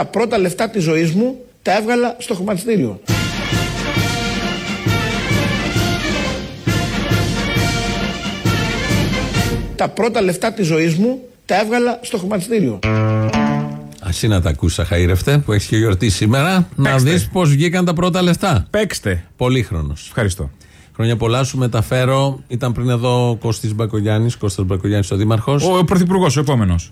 Τα πρώτα λεφτά της ζωής μου τα έβγαλα στο χρηματιστήριο. Τα πρώτα λεφτά της ζωής μου τα έβγαλα στο χρηματιστήριο. Ασύ να τα ακούσει, Αχαήρευτε, που έχεις και γιορτή σήμερα, να Παίξτε. δεις πώς βγήκαν τα πρώτα λεφτά. Παίξτε. Πολύχρονος. Ευχαριστώ. Χρόνια πολλά σου μεταφέρω. Ήταν πριν εδώ ο Κώστης Μπακογιάννης, Κώστας Μπακογιάννης ο Δήμαρχος. Ο, ο πρωθυπουργός, ο επόμενος.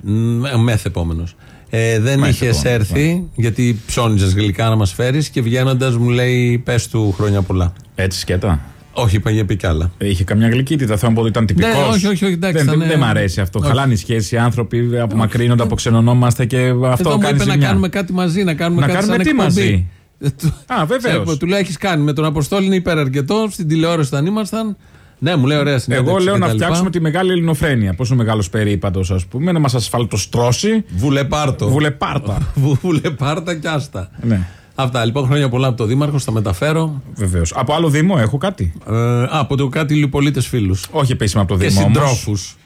Μεθ επόμενος. Ε, δεν Μεθ είχες επόμενος, έρθει, γιατί ψώνιζες γλυκά να μας φέρεις και βγαίνοντας μου λέει: Πες του χρόνια πολλά. Έτσι σκέτα. Όχι, είπα για πει κι άλλα. Είχε καμιά γλυκύτητα, θέλω να πω ότι ήταν τυπικός. Ναι, όχι, όχι, όχι, εντάξει, Δεν, ήταν, δεν, ε, μ' αρέσει αυτό. όχι. Χαλάνε οι σχέσεις, οι άνθρωποι απομακρύνονται, αποξενωνόμαστε και αυτό Εδώ μου κάνει είπε να ζημιά. κάνουμε κάτι μαζί, να κάνουμε Να κάτι κάνουμε σαν τι εκπομπή. μαζί; Ε, του- Α, βεβαίως. Ξέρουμε, Του λέει: Έχεις κάνει με τον Αποστόλη, είναι υπεραρκετό. Στην τηλεόραση όταν ήμασταν. Ναι, μου λέει: Ωραία συνέντευξη. Εγώ λέω και να τα λοιπά. φτιάξουμε τη μεγάλη ελληνοφρένεια. Πόσο μεγάλος περίπατος, ας πούμε, να μας ασφαλτοστρώσει. Βουλεπάρτο. Βουλεπάρτα. Βου- Βουλεπάρτα κι άστα. Ναι, Αυτά λοιπόν χρόνια πολλά από το Δήμαρχο, στα μεταφέρω. βεβαίως. Από άλλο Δήμο έχω κάτι; Ε, α, από το κάτι λιπολίτες φίλους. Όχι επίσημα από το Και Δήμο. όμως. συντρόφους.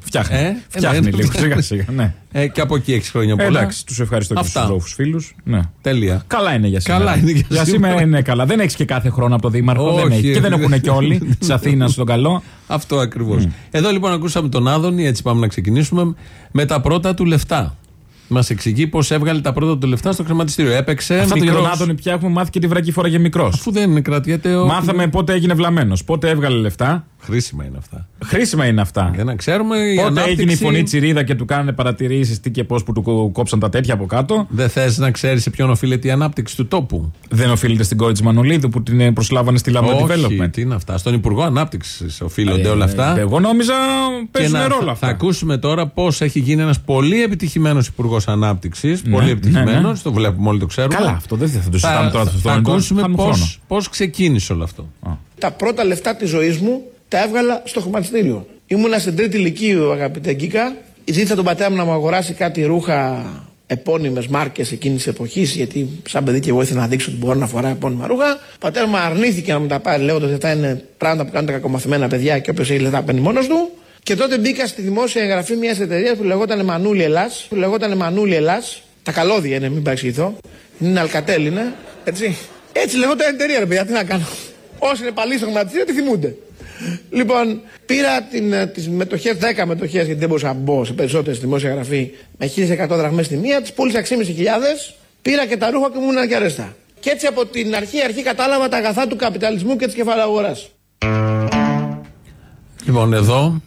Φτιάχνει. Ε, Φτιάχνει ε, ναι, λίγο το σιγά φτιάχνει. σιγά. Ναι. Ε, και από εκεί έχεις χρόνια Ε, πολλά. εντάξει, τους ευχαριστώ και τους Αυτά. συντρόφου φίλους. Ναι. Τέλεια. Καλά είναι για σήμερα. Καλά είναι για σήμερα. σήμερα είναι καλά. Δεν έχεις και κάθε χρόνο από το Δήμαρχο. δεν Όχι. έχει. Και δεν έχουν και όλοι της Αθήνας στον καλό. Αυτό ακριβώς. Εδώ λοιπόν ακούσαμε τον Άδωνη, έτσι πάμε να ξεκινήσουμε, με τα πρώτα του λεφτά. Μας εξηγεί πώς έβγαλε τα πρώτα του λεφτά στο χρηματιστήριο. Έπαιξε. Αυτά το μικρός, για τον Άδωνη πια έχουμε μάθει και τη βρακή φορά για μικρός. Αφού δεν κρατιέται ο. Μάθαμε πότε έγινε βλαμμένος, πότε έβγαλε λεφτά. Χρήσιμα είναι αυτά. Χρήσιμα είναι αυτά. Για να ξέρουμε. η Πότε ανάπτυξη- έγινε η φωνή Τσιρίδα και του κάνανε παρατηρήσεις τι και πώς που του κο- κόψαν τα τέτοια από κάτω; Δεν θες να ξέρεις σε ποιον οφείλεται η ανάπτυξη του τόπου; Δεν οφείλεται στην κόρη της Μανολίδου που την ε, προσλάβανε στη Lambda Όχι, Development. τι είναι αυτά; Στον Υπουργό Ανάπτυξης οφείλονται Ε, όλα αυτά; ε, Εγώ νόμιζα Και παίζουν να- ρόλο θα, αυτά. θα ακούσουμε τώρα πώς έχει γίνει ένας πολύ επιτυχημένος Υπουργός Ανάπτυξης. πολύ ναι, επιτυχημένος. ναι. Το βλέπουμε όλοι, το ξέρουμε. Καλά, αυτό δεν θα το Θα, συζητάμε τώρα. θα, αυτό θα είναι το- ακούσουμε χάνουμε πώ χρόνο. πώς ξεκίνησε όλο αυτό. Τα πρώτα λεφτά της ζωής μου τα έβγαλα στο χρηματιστήριο. Ήμουνα στην τρίτη ηλικίου, αγαπητέ Γκίκα. Ζήτησα τον πατέρα μου να μου αγοράσει κάτι ρούχα επώνυμες μάρκες εκείνης της εποχής γιατί σαν παιδί και εγώ ήθελα να δείξω ότι μπορώ να φοράω επώνυμα ρούχα. Ο πατέρα μου αρνήθηκε να μου τα πάρει λέγοντας ότι αυτά είναι πράγματα που κάνουν τα κακομαθημένα παιδιά και όποιος έχει λεφτά παίρνει μόνος του. Και τότε μπήκα στη δημόσια εγγραφή μιας εταιρείας που λεγόταν Μανούλη Ελλάς. Που λεγόταν Μανούλη Ελλάς. Τα καλώδια είναι, μην παρεξηγηθώ. Είναι Αλκατέλ, είναι. Έτσι. Έτσι λεγόταν η εταιρεία, ρε παιδιά, τι να κάνω. Όσοι είναι παλιοί στο χρηματιστήριο, τι θυμούνται. Λοιπόν, πήρα την, ε, τις μετοχές, 10 μετοχές, γιατί δεν μπορούσα να μπω σε περισσότερες στη δημόσια γραφή, με 1100 δραχμές τη μία, τις πούλησα 6.500, πήρα και τα ρούχα και μου ήμουν και αρέστα. Και έτσι από την αρχή αρχή κατάλαβα τα αγαθά του καπιταλισμού και της κεφαλαγοράς. Λοιπόν, εδώ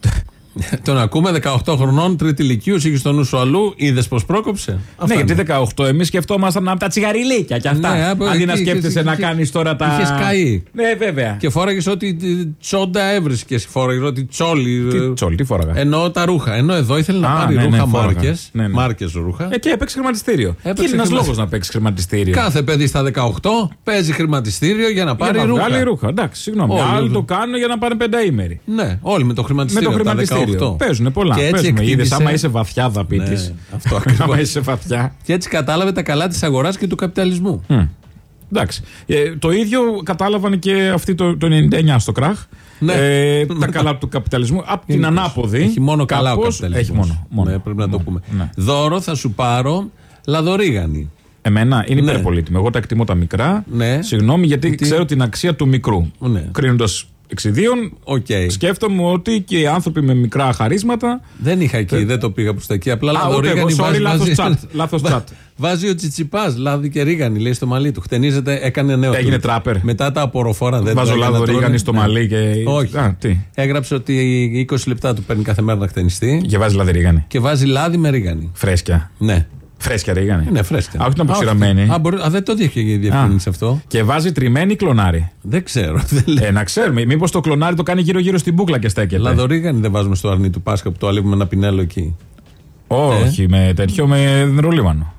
τον ακούμε 18 χρονών, τρίτη ηλικίου, είχε στο νου σου αλλού, είδες πώ πρόκοψε; Ναι, Αυτά γιατί είναι. 18 εμείς σκεφτόμασταν από τα τσιγαριλίκια και αυτά. Ναι, από Αντί εκεί να είχες- σκέφτεσαι να είχες- κάνεις τώρα τα. είχες καεί. Ναι, βέβαια. Και φόραγες ό,τι ε, τσόντα έβρισκες. Φόραγες ό,τι τσόλι. Τι ε, τσόλ, τι φόραγα; Εννοώ τα ρούχα. Ενώ εδώ ήθελε να Α, πάρει ναι, ναι, ρούχα φόραγα. μάρκες. Ναι, ναι. Μάρκες ρούχα. Ε, και έπαιξε χρηματιστήριο. Έπαιξε και είναι ένας χρημα- λόγος να παίξεις χρηματιστήριο; Κάθε παιδί στα 18 παίζει χρηματιστήριο για να πάρει για να ρούχα. βγάλει ρούχα. Εντάξει, συγγνώμη. Όλοι Άλλοι εδώ. το κάνουν για να πάρουν πενταήμερη. Ναι, όλοι με το Με χρηματιστήριο. Το από τα χρηματιστήριο. 18. Παίζουν πολλά. Και έτσι Παίζουμε. Είδες, εκτίμησε- άμα είσαι βαθιά δαπίτης. Ναι, αυτό ακριβώς. άμα είσαι βαθιά. Και έτσι κατάλαβε τα καλά της αγοράς και του καπιταλισμού. Εντάξει. Ε, το ίδιο κατάλαβαν και αυτοί το, το 99 στο κράχ. Ναι. Ε, τα καλά του καπιταλισμού. Από την Γενικώς. ανάποδη. Έχει μόνο καλά ο κάπως- καπιταλισμός. Έχει μόνο. μόνο. Ναι, πρέπει να το πούμε. Ναι. Δώρο θα σου πάρω λαδορίγανη. Εμένα είναι Ναι. υπερπολίτημο. Εγώ τα εκτιμώ τα μικρά. Ναι. Συγγνώμη, γιατί Γιατί- ξέρω την αξία του μικρού. Ναι. Κρίνοντας εξιδίων, Οκ. σκέφτομαι ότι και οι άνθρωποι με μικρά χαρίσματα. Δεν είχα εκεί, δεν το πήγα προς τα εκεί. Απλά Α, ούτε λαδορίγανη εγώ, sorry, βάζει. λάθος βάζει- chat, λάθος βα- chat. Βάζει ο Τσιτσιπάς, λάδι και ρίγανη, λέει στο μαλλί του. Χτενίζεται, έκανε νέο. Έγινε του. τράπερ. Μετά τα απορροφόρα δεν Βάζω το έκανα, λάδο τρώνε. ρίγανη στο Ναι. μαλλί και. Όχι. Α, τι. Έγραψε ότι 20 λεπτά του παίρνει κάθε μέρα να χτενιστεί Και βάζει λάδι ρίγανη. και βάζει λάδι με ρίγανη. Φρέσκια. Ναι. Φρέσκια ρίγανη. Είναι φρέσκια. Α, όχι την Α, αποξηραμένη. Α, μπορεί- α, δεν το είχε διευκρινίσει αυτό. Και βάζει τριμμένη κλονάρι. Δεν ξέρω. Δεν λέει. Ε, να ξέρουμε. Μήπως το κλονάρι το κάνει γύρω-γύρω στην μπούκλα και στέκεται. Λαδορίγανη δεν βάζουμε στο αρνί του Πάσχα που το αλείπουμε ένα πινέλο εκεί. Όχι, με τέτοιο, με δεντρολίβανο.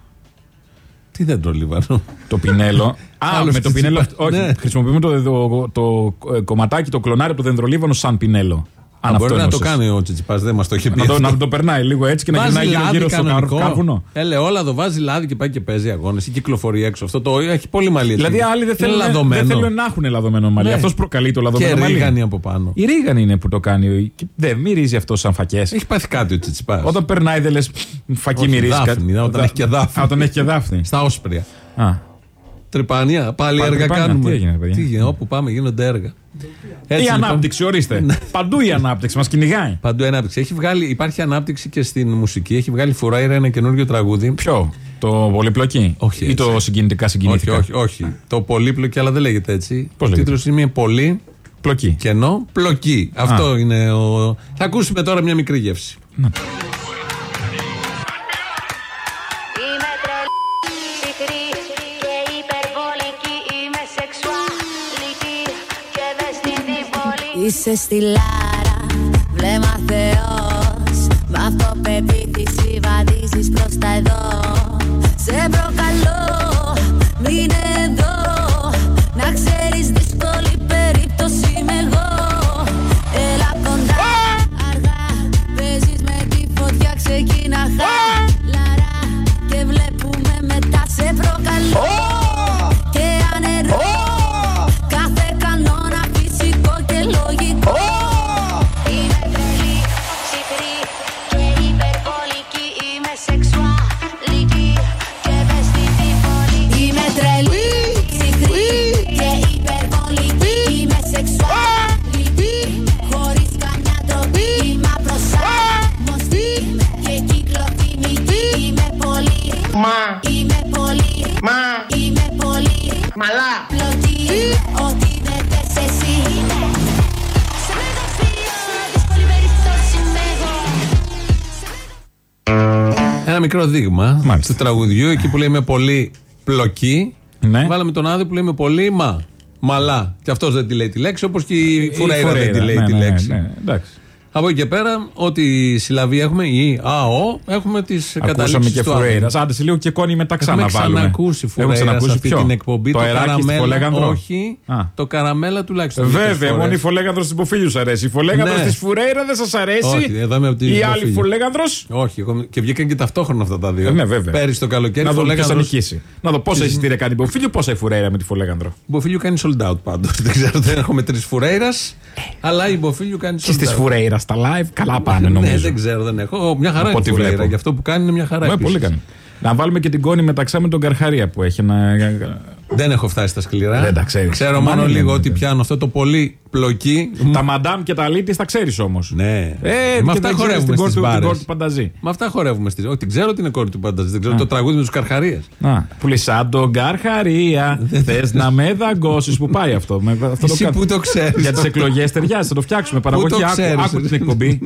Τι δεν το λιβάνω. Το πινέλο. Α, Άλλος με το τι πινέλο. τσιπά- Όχι, ναι. χρησιμοποιούμε το, το, το, ε, κομματάκι, το κλονάρι από το δεντρολίβανο σαν πινέλο. Α, Αν μπορεί αυτό να το εννοούσες. κάνει ο Τσιτσιπάς, δεν μας το είχε πει. Να το, αυτό. να το περνάει λίγο έτσι και να Βάζει γυρνάει γύρω, λάδι γύρω στο κανονικό. κάρ- κάρβουνο. Έλε, όλα το βάζει λάδι και πάει και παίζει αγώνες ή κυκλοφορεί έξω. Αυτό το έχει πολύ μαλλί. έτσι. Δηλαδή άλλοι δεν Είναι θέλουν, λαδωμένο. δεν θέλουν να έχουν λαδωμένο μαλλί. Ναι. Αυτός προκαλεί το Και λαδωμένο μαλλί. ρίγανη από πάνω. Η ρίγανη είναι που το κάνει. Και Δεν μυρίζει αυτό σαν φακές. Έχει πάθει κάτι ο Τσιτσιπάς. Όταν περνάει δεν λες φακή Όχι, μυρίζει δάφνη, κάτι. όταν έχει και δάφνη. Α, όταν έχει και δάφνη. Στα όσπρια. Α. Τρυπάνια, πάλι Πάλι έργα τρυπάνια. κάνουμε. Τι έγινε, παιδιά; Τι γίνεται, όπου πάμε γίνονται έργα. Έτσι, Η λοιπόν, ανάπτυξη, ορίστε. Παντού η ανάπτυξη μας κυνηγάει. Παντού ανάπτυξη. Έχει βγάλει, υπάρχει ανάπτυξη και στην μουσική. Έχει βγάλει Φουράιρα ένα καινούριο τραγούδι. Ποιο, το πολυπλοκή. Όχι Ή έτσι. το συγκινητικά Όχι, συγκινητικά. όχι, όχι. Το πολύπλοκη, αλλά δεν λέγεται έτσι. Πώς ο λέγεται; τίτλος είναι πολύ Πλοκή. κενό πλοκή. Αυτό είναι ο. Θα ακούσουμε τώρα μια μικρή γεύση. Είμαι Είσαι στη Λάρα, βλέμμα Θεός Μ' αυτοπεποίθηση βαδίζεις προς τα εδώ. Σε προκαλώ, μείνε εδώ. Να ξέρεις δύσκολη περίπτωση είμαι εγώ. Έλα κοντά, αργά. Παίζεις με τη φωτιά, ξεκίνα χαλαρά Και βλέπουμε μετά. Σε προκαλώ μικρό δείγμα Μάλιστα. του τραγουδιού εκεί που λέει με πολύ πλοκή. Ναι. Βάλαμε τον άδειο που λέει με πολύ μα. Μαλά. Και αυτός δεν τη λέει τη λέξη, όπως και η Η Φουρέιρα δεν τη λέει ναι, τη ναι, λέξη. ναι, εντάξει. Από εκεί και πέρα, ό,τι συλλαβή έχουμε, ή ΑΟ, έχουμε τις Ακούσαμε καταλήξεις και του Φουρέιρας. άδειου. Άντε σε λίγο και κόνη μετά ξανά Έχουμε βάλουμε. ξανακούσει Φουρέιρα σε αυτή ποιο; την εκπομπή. Το αεράκι στη καραμέλα, Φολέγανδρο; όχι. Α. Το καραμέλα τουλάχιστον. Βέβαια, μερικές μόνο η φορές. φολέγανδρος της υποφίλου σου αρέσει. Η φολέγανδρος Ναι. της Φουρέιρα δεν σας αρέσει; Όχι, εδώ είμαι από την Η άλλη Υποφίλιο. φολέγανδρος; Όχι, εγώ- και βγήκαν και ταυτόχρονα αυτά τα δύο. Ε, ναι, βέβαια. Πέρυσι το καλοκαίρι Να δω ποιος θα Φολέγανδρος- νικήσει. Να δω πόσα εισιτήρια κάνει η υποφίλιο, πόσα η Φουρέιρα με τη φολέγανδρο. Η Μποφίλιου κάνει sold out πάντως. Δεν ξέρω, δεν έχουμε τρεις φουρέιρας, αλλά η Μποφίλιου κάνει sold Και στι out. Φουρέιρας στα live καλά πάνε Ναι, νομίζω. δεν ξέρω, δεν έχω. Ω, Μια χαρά Από είναι η ό,τι φουρέιρα. βλέπω. Για αυτό που κάνει είναι μια χαρά. Ναι, επίσης. πολύ κάνει. Να βάλουμε και την κόνη μεταξύ με τον Καρχαρία που έχει ένα. Δεν έχω φτάσει στα σκληρά. Δεν τα ξέρεις. Ξέρω Μα μόνο ναι, λίγο ναι, ότι ναι. πιάνω αυτό το πολύ πλοκή. Τα μαντάμ και τα λίτη τα ξέρεις όμως. Ναι. Ε, με και αυτά δεν ξέρεις χορεύουμε την κόρη στις του- την μπάρες. κόρη του Πανταζή. Με αυτά χορεύουμε στι. Όχι, την ξέρω ότι είναι κόρη του Πανταζή. Δεν ξέρω το τραγούδι με τους καρχαρίες. Α, που λέει σαν τον Καρχαρία. Θες να με δαγκώσεις. Που πάει αυτό. Με, αυτό Εσύ κάθ- που το ξέρεις. Για τις εκλογές ταιριάζει, θα το φτιάξουμε. το Παραγωγή, άκου, ξέρεις, άκου εσύ; την εκπομπή.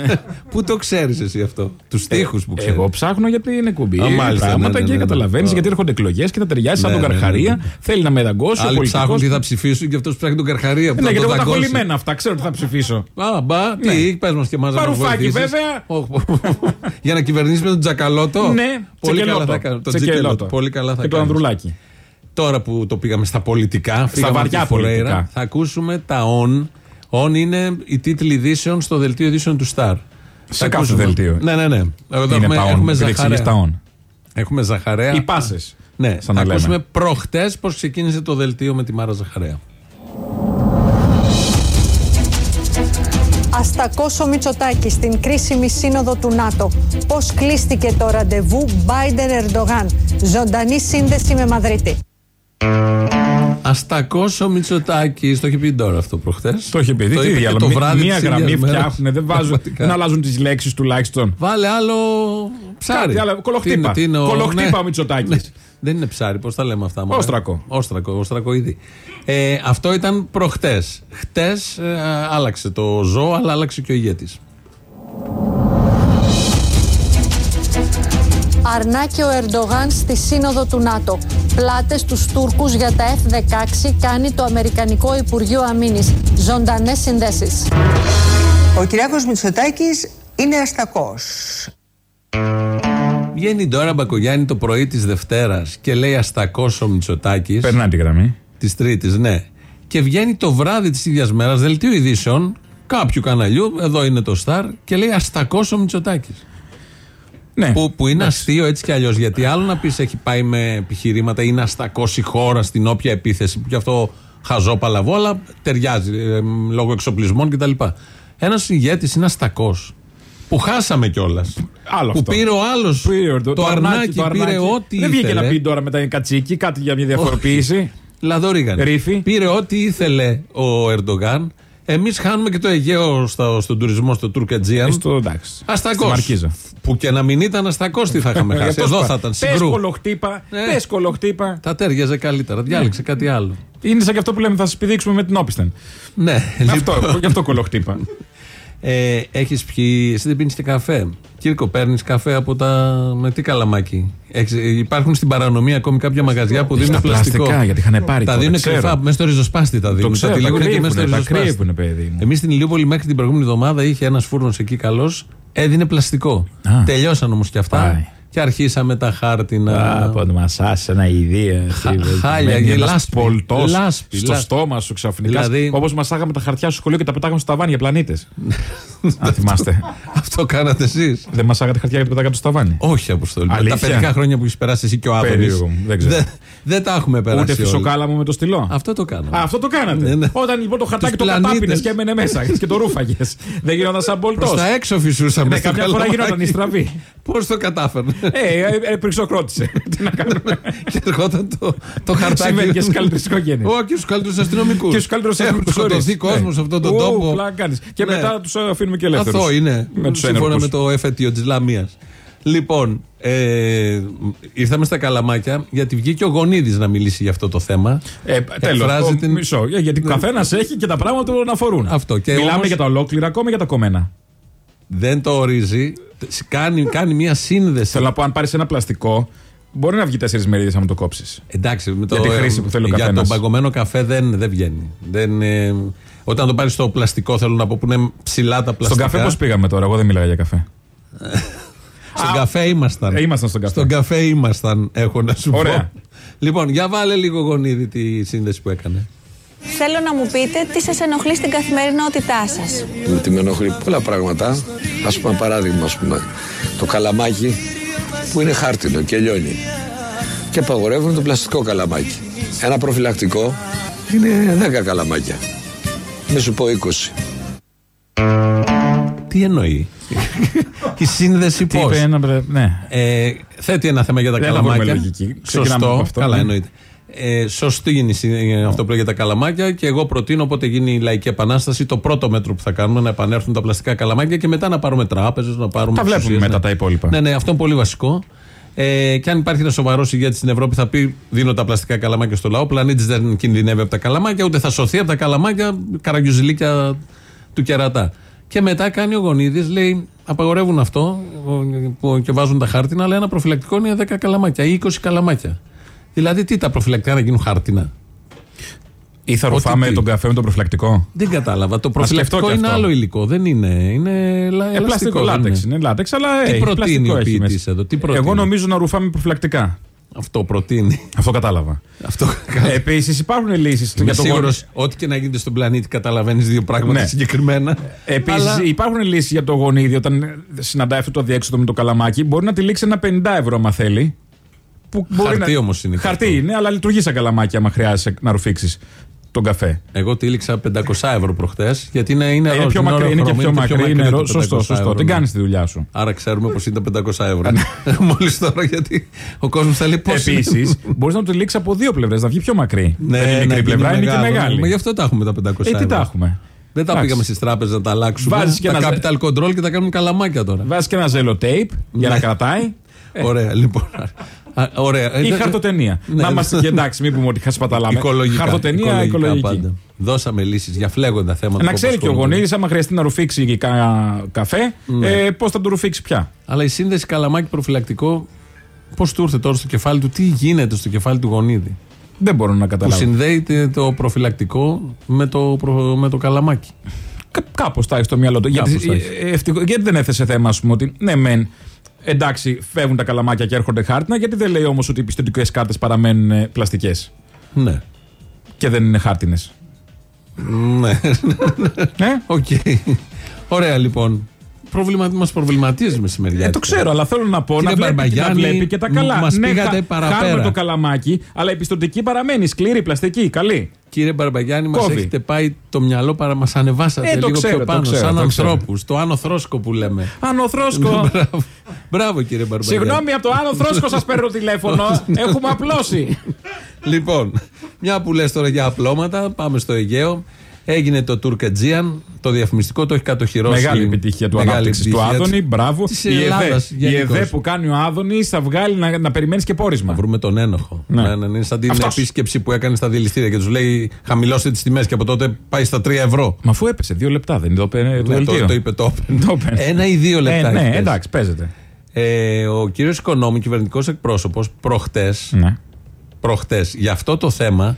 Πού το ξέρεις εσύ αυτό; Τους τοίχου που ξέρεις. Εγώ ψάχνω για την εκπομπή. Α, μάλιστα, πράγματα ναι, ναι, και ναι, ναι. καταλαβαίνεις Α. γιατί έρχονται εκλογές και θα ταιριάζει σαν Ναι, τον ναι, ναι, Καρχαρία. ναι. Θέλει να με δαγκώσει. ο Άλλοι πολιτικός. ψάχνουν τι θα ψηφίσουν και αυτός ψάχνει τον καρχαρία. Που Ναι, θα γιατί τον εγώ τα δαγκώσει. κολλημένα αυτά, ξέρω τι θα ψηφίσω. Α, μπα, τι, Ναι. πες μας και εμάς να μας Βαρουφάκι, βοηθήσεις. βέβαια. Όχι, Για να κυβερνήσεις με τον Τζακαλώτο. Ναι, πολύ καλά τσεκελώτο. θα κάνεις. Το Τσεκελώτο. Τζικελώτο. Πολύ καλά θα Και το κάνεις. Ανδρουλάκι. Τώρα που το πήγαμε στα πολιτικά, φύγαμε βαριά από τη Φουρέιρα, πολιτικά. θα ακούσουμε τα on. On είναι οι τίτλοι ειδήσεων στο δελτίο ειδήσεων του Star. Σε Θα κάθε ακούσουμε. δελτίο. Ναι, ναι, ναι. Εδώ Είναι έχουμε, τα on. έχουμε επειδή εξηγείς ζαχαρέα. τα on. Έχουμε ζαχαρέα. Οι πάσες. Ναι, Σαν θα να λέμε. ακούσουμε προχτές πώς ξεκίνησε το δελτίο με τη Μάρα Ζαχαρέα. Αστακός ο Μητσοτάκης στην κρίσιμη σύνοδο του ΝΑΤΟ. Πώς κλείστηκε το ραντεβού Biden-Ερντογάν. Ζωντανή σύνδεση με Μαδρίτη. Αστακός ο Μητσοτάκης. Το είχε πει τώρα αυτό προχθές. Το έχει πει. Τι είπε και διάλογο. το Μη- βράδυ Μία της γραμμή ίδιας μέρας. φτιάχνουν. Δεν, βάζουν, Πραγματικά. δεν αλλάζουν τις λέξεις τουλάχιστον. Βάλε άλλο ψάρι. Κάτι άλλο, κολοχτύπα. Τι είναι, τι είναι ο- Κολοχτύπα ναι. ο Μητσοτάκης. Ναι. Δεν είναι ψάρι, πώς τα λέμε αυτά. μωρέ; Όστρακο. Όστρακο, όστρακο Ε, αυτό ήταν προχτές. Χτες άλλαξε το ζώο, αλλά άλλαξε και ο ηγέτης. Αρνάκι ο Ερντογάν στη σύνοδο του ΝΑΤΟ. Πλάτες στους Τούρκους για τα F-16 κάνει το Αμερικανικό Υπουργείο Αμήνης. Ζωντανές συνδέσεις. Ο Κυριάκος Μητσοτάκης είναι αστακός. Βγαίνει τώρα Μπακογιάννη το πρωί της Δευτέρας και λέει Αστακός ο Μητσοτάκης. Περνάει τη γραμμή. Της Τρίτης, ναι. Και βγαίνει το βράδυ της ίδιας μέρας, δελτίο ειδήσεων, κάποιου καναλιού, εδώ είναι το Star, και λέει Αστακός ο Μητσοτάκης. Ναι. Που, που είναι αστείο έτσι κι αλλιώς. Γιατί άλλο να πεις έχει πάει με επιχειρήματα, είναι αστακός η χώρα στην όποια επίθεση, που γι' αυτό χαζό παλαβό, αλλά ταιριάζει ε, λόγω εξοπλισμών κτλ. Ένας ηγέτης είναι αστακός. Που χάσαμε κιόλας. Άλλο Που αυτό. πήρε ο άλλος Πήρε το, το αρνάκι, πήρε ό,τι Δεν βγήκε ήθελε. να πει τώρα μετά είναι κατσίκι, κάτι για μια διαφοροποίηση. Λαδόριγαν. Ρήφη. Πήρε ό,τι ήθελε ο Ερντογάν. Εμείς χάνουμε και το Αιγαίο στο, στον τουρισμό στο Τουρκατζίαν. Ε, Στο εντάξει. Αστακός. Στη Μαρκίζα. Που και να μην ήταν αστακός, τι θα είχαμε χάσει. Αυτός Εδώ πα- θα ήταν Πες συγκρού. κολοχτύπα, Ε. πες κολοχτύπα. Τα τέριαζε καλύτερα. Διάλεξε κάτι άλλο. Είναι σαν και αυτό που λέμε θα σας πηδήξουμε με την όπισθεν. Ναι, Αυτό, λοιπόν. γι' αυτό κολοχτύπα. Ε, Έχεις πιει, εσύ δεν πίνεις και καφέ. Κύρκο, παίρνεις καφέ από τα. με τι καλαμάκι; Έχεις, υπάρχουν στην παρανομία ακόμη κάποια μαγαζιά που δίνουν Στα πλαστικό; πλαστικά, γιατί είχαν πάρει Τα τότε, δίνουν ξέρω. κρυφά, μέσα στο ριζοσπάστη τα δίνουν. ξέρω, τα τα τυλίγουν και μέσα στο κρύβουνε, τα ριζοσπάστη. κρύβουνε, παιδί μου. Εμείς στην Ηλιούπολη μέχρι την προηγούμενη εβδομάδα είχε ένας φούρνος εκεί καλός, έδινε πλαστικό. Α. Τελειώσαν όμως και αυτά. Πάει. Και αρχίσαμε τα χάρτινα. Από μας άσε ένα ιδέα. χάλια, και λάσπη. Πολτός Λάσπη, στο λάσπη. στόμα σου ξαφνικά. Δηλαδή- Όπως μασάγαμε τα χαρτιά στο σχολείο και τα πετάγαμε στο ταβάνι για πλανήτες. Αν θυμάστε. Αυτό κάνατε εσείς. Δεν μασάγατε χαρτιά και τα πετάγατε στο ταβάνι. Όχι, Αποστόλη. Με Τα Αλήθεια; παιδικά χρόνια που έχεις περάσει εσύ και ο Άδωνης Περίεργο μου, δεν ξέρω. Δεν, δεν τα έχουμε περάσει. Ούτε όλα. φυσοκάλαμο με το στυλό. Αυτό το κάναμε. Α, αυτό το κάνατε. Ναι, ναι. Όταν λοιπόν το χαρτάκι Τους το κατάπινες πλανήτες. και έμενε μέσα και το ρούφαγες. Δεν γινόταν σαν Προς πολτός. τα έξω φυσούσαμε. Ναι, στο καμιά φορά καλαμάκι. γινόταν η στραβή. Πώς το κατάφερνε; Ε, ε, ε, πριξοκρότησε. Τι να κάνουμε. και ερχόταν το, το χαρτάκι. Συμβαίνει και στις καλύτερες οικογένειες. Ω, και στους καλύτερους αστυνομικούς. Και στους καλύτερους Έχουν σκοτωθεί κόσμος σε αυτόν τον τόπο. Πλάκα Και Ναι. μετά τους αφήνουμε και ελεύθερους. Αυτό είναι. Με τους Σύμφωνα με το εφετείο της Λαμίας. Λοιπόν, ε, ήρθαμε στα καλαμάκια γιατί βγήκε ο Γονίδης να μιλήσει για αυτό το θέμα. Ε, Τέλος. Εκφράζει την- Μισό. ε, Γιατί ο καθένας έχει και τα πράγματα που τον αφορούν. Αυτό. Και Μιλάμε όμως- για τα ολόκληρα ακόμα για τα κομμένα. Δεν το ορίζει. Κάνει, κάνει μια σύνδεση. Θέλω να πω, αν πάρεις ένα πλαστικό, μπορεί να βγει τέσσερις μερίδες αν το κόψεις. Εντάξει, με το, Για τη χρήση που θέλει ο για καθένας. τον παγκωμένο καφέ δεν, δεν βγαίνει. Δεν, ε, όταν το πάρεις στο πλαστικό, θέλω να πω που είναι ψηλά τα Στον πλαστικά. καφέ πώς πήγαμε τώρα, εγώ δεν μιλάγα για καφέ. Στον καφέ ήμασταν. Ε, ήμασταν στον καφέ. Στον καφέ ήμασταν, έχω να σου Ωραία. πω. Λοιπόν, για βάλε λίγο γονίδι τη σύνδεση που έκανε. Θέλω να μου πείτε τι σας ενοχλεί στην καθημερινότητά σας. Τι με ενοχλεί πολλά πράγματα. Α πούμε, ένα παράδειγμα, ας πούμε, το καλαμάκι που είναι χάρτινο και λιώνει. Και απαγορεύουν το πλαστικό καλαμάκι. Ένα προφυλακτικό είναι 10 καλαμάκια. Μην σου πω 20. Τι εννοεί; Η σύνδεση Τι πώς; είπε ένα. μπρε- Ναι. Ε, θέτει ένα θέμα για τα Δεν θα καλαμάκια. βρούμε λογική. Ξεκινάμε Σωστό. από αυτό, καλά, ναι. εννοείται. Ε, σωστή είναι η συ- ε, αυτό που λέει για τα καλαμάκια και εγώ προτείνω όποτε γίνει η λαϊκή επανάσταση το πρώτο μέτρο που θα κάνουμε να επανέλθουν τα πλαστικά καλαμάκια και μετά να πάρουμε τράπεζες, να πάρουμε. Τα βλέπουμε εξουσίες, μετά ναι. τα υπόλοιπα. Ναι, ναι, αυτό είναι πολύ βασικό. Ε, και αν υπάρχει ένα σοβαρός ηγέτης στην Ευρώπη, θα πει: Δίνω τα πλαστικά καλαμάκια στο λαό. Ο πλανήτης δεν κινδυνεύει από τα καλαμάκια, ούτε θα σωθεί από τα καλαμάκια, καραγκιουζιλίκια του κερατά. Και μετά κάνει ο Γονίδης, λέει: Απαγορεύουν αυτό που- και βάζουν τα χάρτινα, αλλά ένα προφυλακτικό είναι 10 καλαμάκια ή 20 καλαμάκια. Δηλαδή, τι τα προφυλακτικά να γίνουν χάρτινα; Ή θα Ό,τι ρουφάμε τι. τον καφέ με τον προφυλακτικό; Δεν κατάλαβα. Το σκεφτώ προφυλακτικό και είναι αυτό. άλλο υλικό. Δεν είναι. Είναι ελα- Ε, ελαστικό. πλαστικό δεν λάτεξ είναι. είναι. Λάτεξ, αλλά Τι έχει, προτείνει πλαστικό ο έχει ποιητής μέσα. εδώ, τι προτείνει; Εγώ νομίζω να ρουφάμε προφυλακτικά. Αυτό προτείνει. Αυτό κατάλαβα. Αυτό Επίσης υπάρχουν λύσεις Είμαι για το σίγουρος γονίδι. ό,τι και να γίνεται στον πλανήτη καταλαβαίνεις δύο πράγματα Ναι. συγκεκριμένα. Επίσης, Αλλά- υπάρχουν λύσεις για το γονίδι όταν συναντάει αυτό το αδιέξοδο με το καλαμάκι. Μπορεί να τη λήξει ένα 50 ευρώ, άμα θέλει. Που μπορεί Χαρτί να... όμως είναι και Χαρτί αυτό. είναι, αλλά λειτουργεί σαν καλαμάκι άμα χρειάζεσαι να ρουφήξει τον καφέ. Εγώ τήληξα 500 ευρώ προχθέ γιατί είναι, είναι, είναι ροζ, πιο μακρύ, είναι και ολόχρωμο, πιο μακρύ. Είναι το ρο- σωστό, 500 σωστό. ευρώ, Δεν ναι. κάνεις τη δουλειά σου. Άρα ξέρουμε πως είναι τα 500 ευρώ. Μόλις τώρα γιατί ο κόσμος θα λέει πώς. Επίσης, μπορείς να το λήξεις από δύο πλευρές, να βγει πιο μακρύ. Ναι, Δεν είναι η να μικρή γίνει πλευρά, είναι και μεγάλο. μεγάλη. Μα γι' αυτό τα έχουμε τα 500 Ε, ευρώ. τι τα έχουμε; Δεν τα Εντάξει. πήγαμε στις τράπεζες να τα αλλάξουμε. Βάζεις και τα ένα- capital control και τα κάνουμε καλαμάκια τώρα. Βάζεις και ένα ζέλο tape για να Ναι. κρατάει. Ωραία, λοιπόν. Α, Ωραία. Ή Ε, χαρτοτενία. Ναι. Να είμαστε και εντάξει, μην πούμε ότι χασπαταλάμε. Οικολογικά. Χαρτοτενία οικολογική. πάντα. Δώσαμε λύσεις για φλέγοντα θέματα. Να που ξέρει και ο απασχολούν. γονίδης, άμα χρειαστεί να ρουφήξει κα- καφέ, Ναι. ε, πώς θα το ρουφήξει πια. Αλλά η σύνδεση καλαμάκι προφυλακτικό, πώς του ήρθε τώρα στο κεφάλι του, τι γίνεται στο κεφάλι του γονίδι. Δεν μπορώ να Που καταλάβω. συνδέεται το προφυλακτικό με το, προ- με το καλαμάκι. Κάπως τα έχει στο μυαλό του. Γιατί, Κάπως τα έχει. ε, ευτυχώς- γιατί δεν έθεσε θέμα, ας πούμε, ότι ναι, μεν. Εντάξει, φεύγουν τα καλαμάκια και έρχονται χάρτινα, γιατί δεν λέει όμως ότι οι πιστωτικές κάρτες παραμένουν πλαστικές Ναι. και δεν είναι χάρτινες. Ναι. Ναι. Οκ. Ωραία λοιπόν. Προβλημα... Μας προβληματίζει μεσημεριά. Ε, το ξέρω, αλλά θέλω να πω Κύριε να βλέπει, και να Μπαρμπαγιάννη, βλέπει και τα καλά. μας ναι, πήγατε χα- παραπέρα. χάνουμε το καλαμάκι, αλλά η πιστοτική παραμένει σκληρή, πλαστική, καλή. Κύριε Μπαρμπαγιάννη, μας Κόβει. έχετε πάει το μυαλό παρά μας ανεβάσατε Ε, το λίγο ξέρω, πιο το πάνω. ξέρω, σαν το ξέρω. ανθρώπους. Το άνω θρόσκο που λέμε. Άνω Θρόσκο. Μπράβο. Μπράβο κύριε Μπαρμπαγιάννη. Συγγνώμη, από το Άνω Θρόσκο σας παίρνω τηλέφωνο. Έχουμε απλώσει. Λοιπόν, μια που λες τώρα για απλώματα, πάμε στο Αιγαίο. Έγινε το Τουρκετζίαν, το διαφημιστικό το έχει κατοχυρώσει. Μεγάλη επιτυχία του Μεγάλη ανάπτυξης του επιτυχία Άδωνη. Μπράβο. Της Η ΕΔΕ, Ελλάδας η γενικώς. ΕΔΕ που κάνει ο Άδωνη θα βγάλει να, να περιμένεις και πόρισμα. Να βρούμε τον ένοχο. Ναι. Ναι. Ναι, ναι, είναι σαν την Αυτός. επίσκεψη που έκανε στα δηληστήρια και τους λέει χαμηλώστε τις τιμές και από τότε πάει στα 3 ευρώ. Μα αφού έπεσε δύο λεπτά, δεν το είπε το Ναι, δελτίο. το, το είπε το Open. Το Open. Ένα ή δύο λεπτά. Ε, ναι, έχεις πέσει. εντάξει, παίζεται. Ε, ο κύριος Οικονόμου, κυβερνητικός εκπρόσωπος, προχτές, Ναι. προχτές, για αυτό το θέμα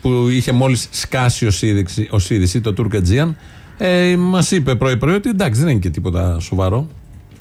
που είχε μόλις σκάσει ω είδηση, ως είδηση το Τουρκετζίαν, ε, μας είπε πρωί-πρωί ότι εντάξει δεν είναι και τίποτα σοβαρό.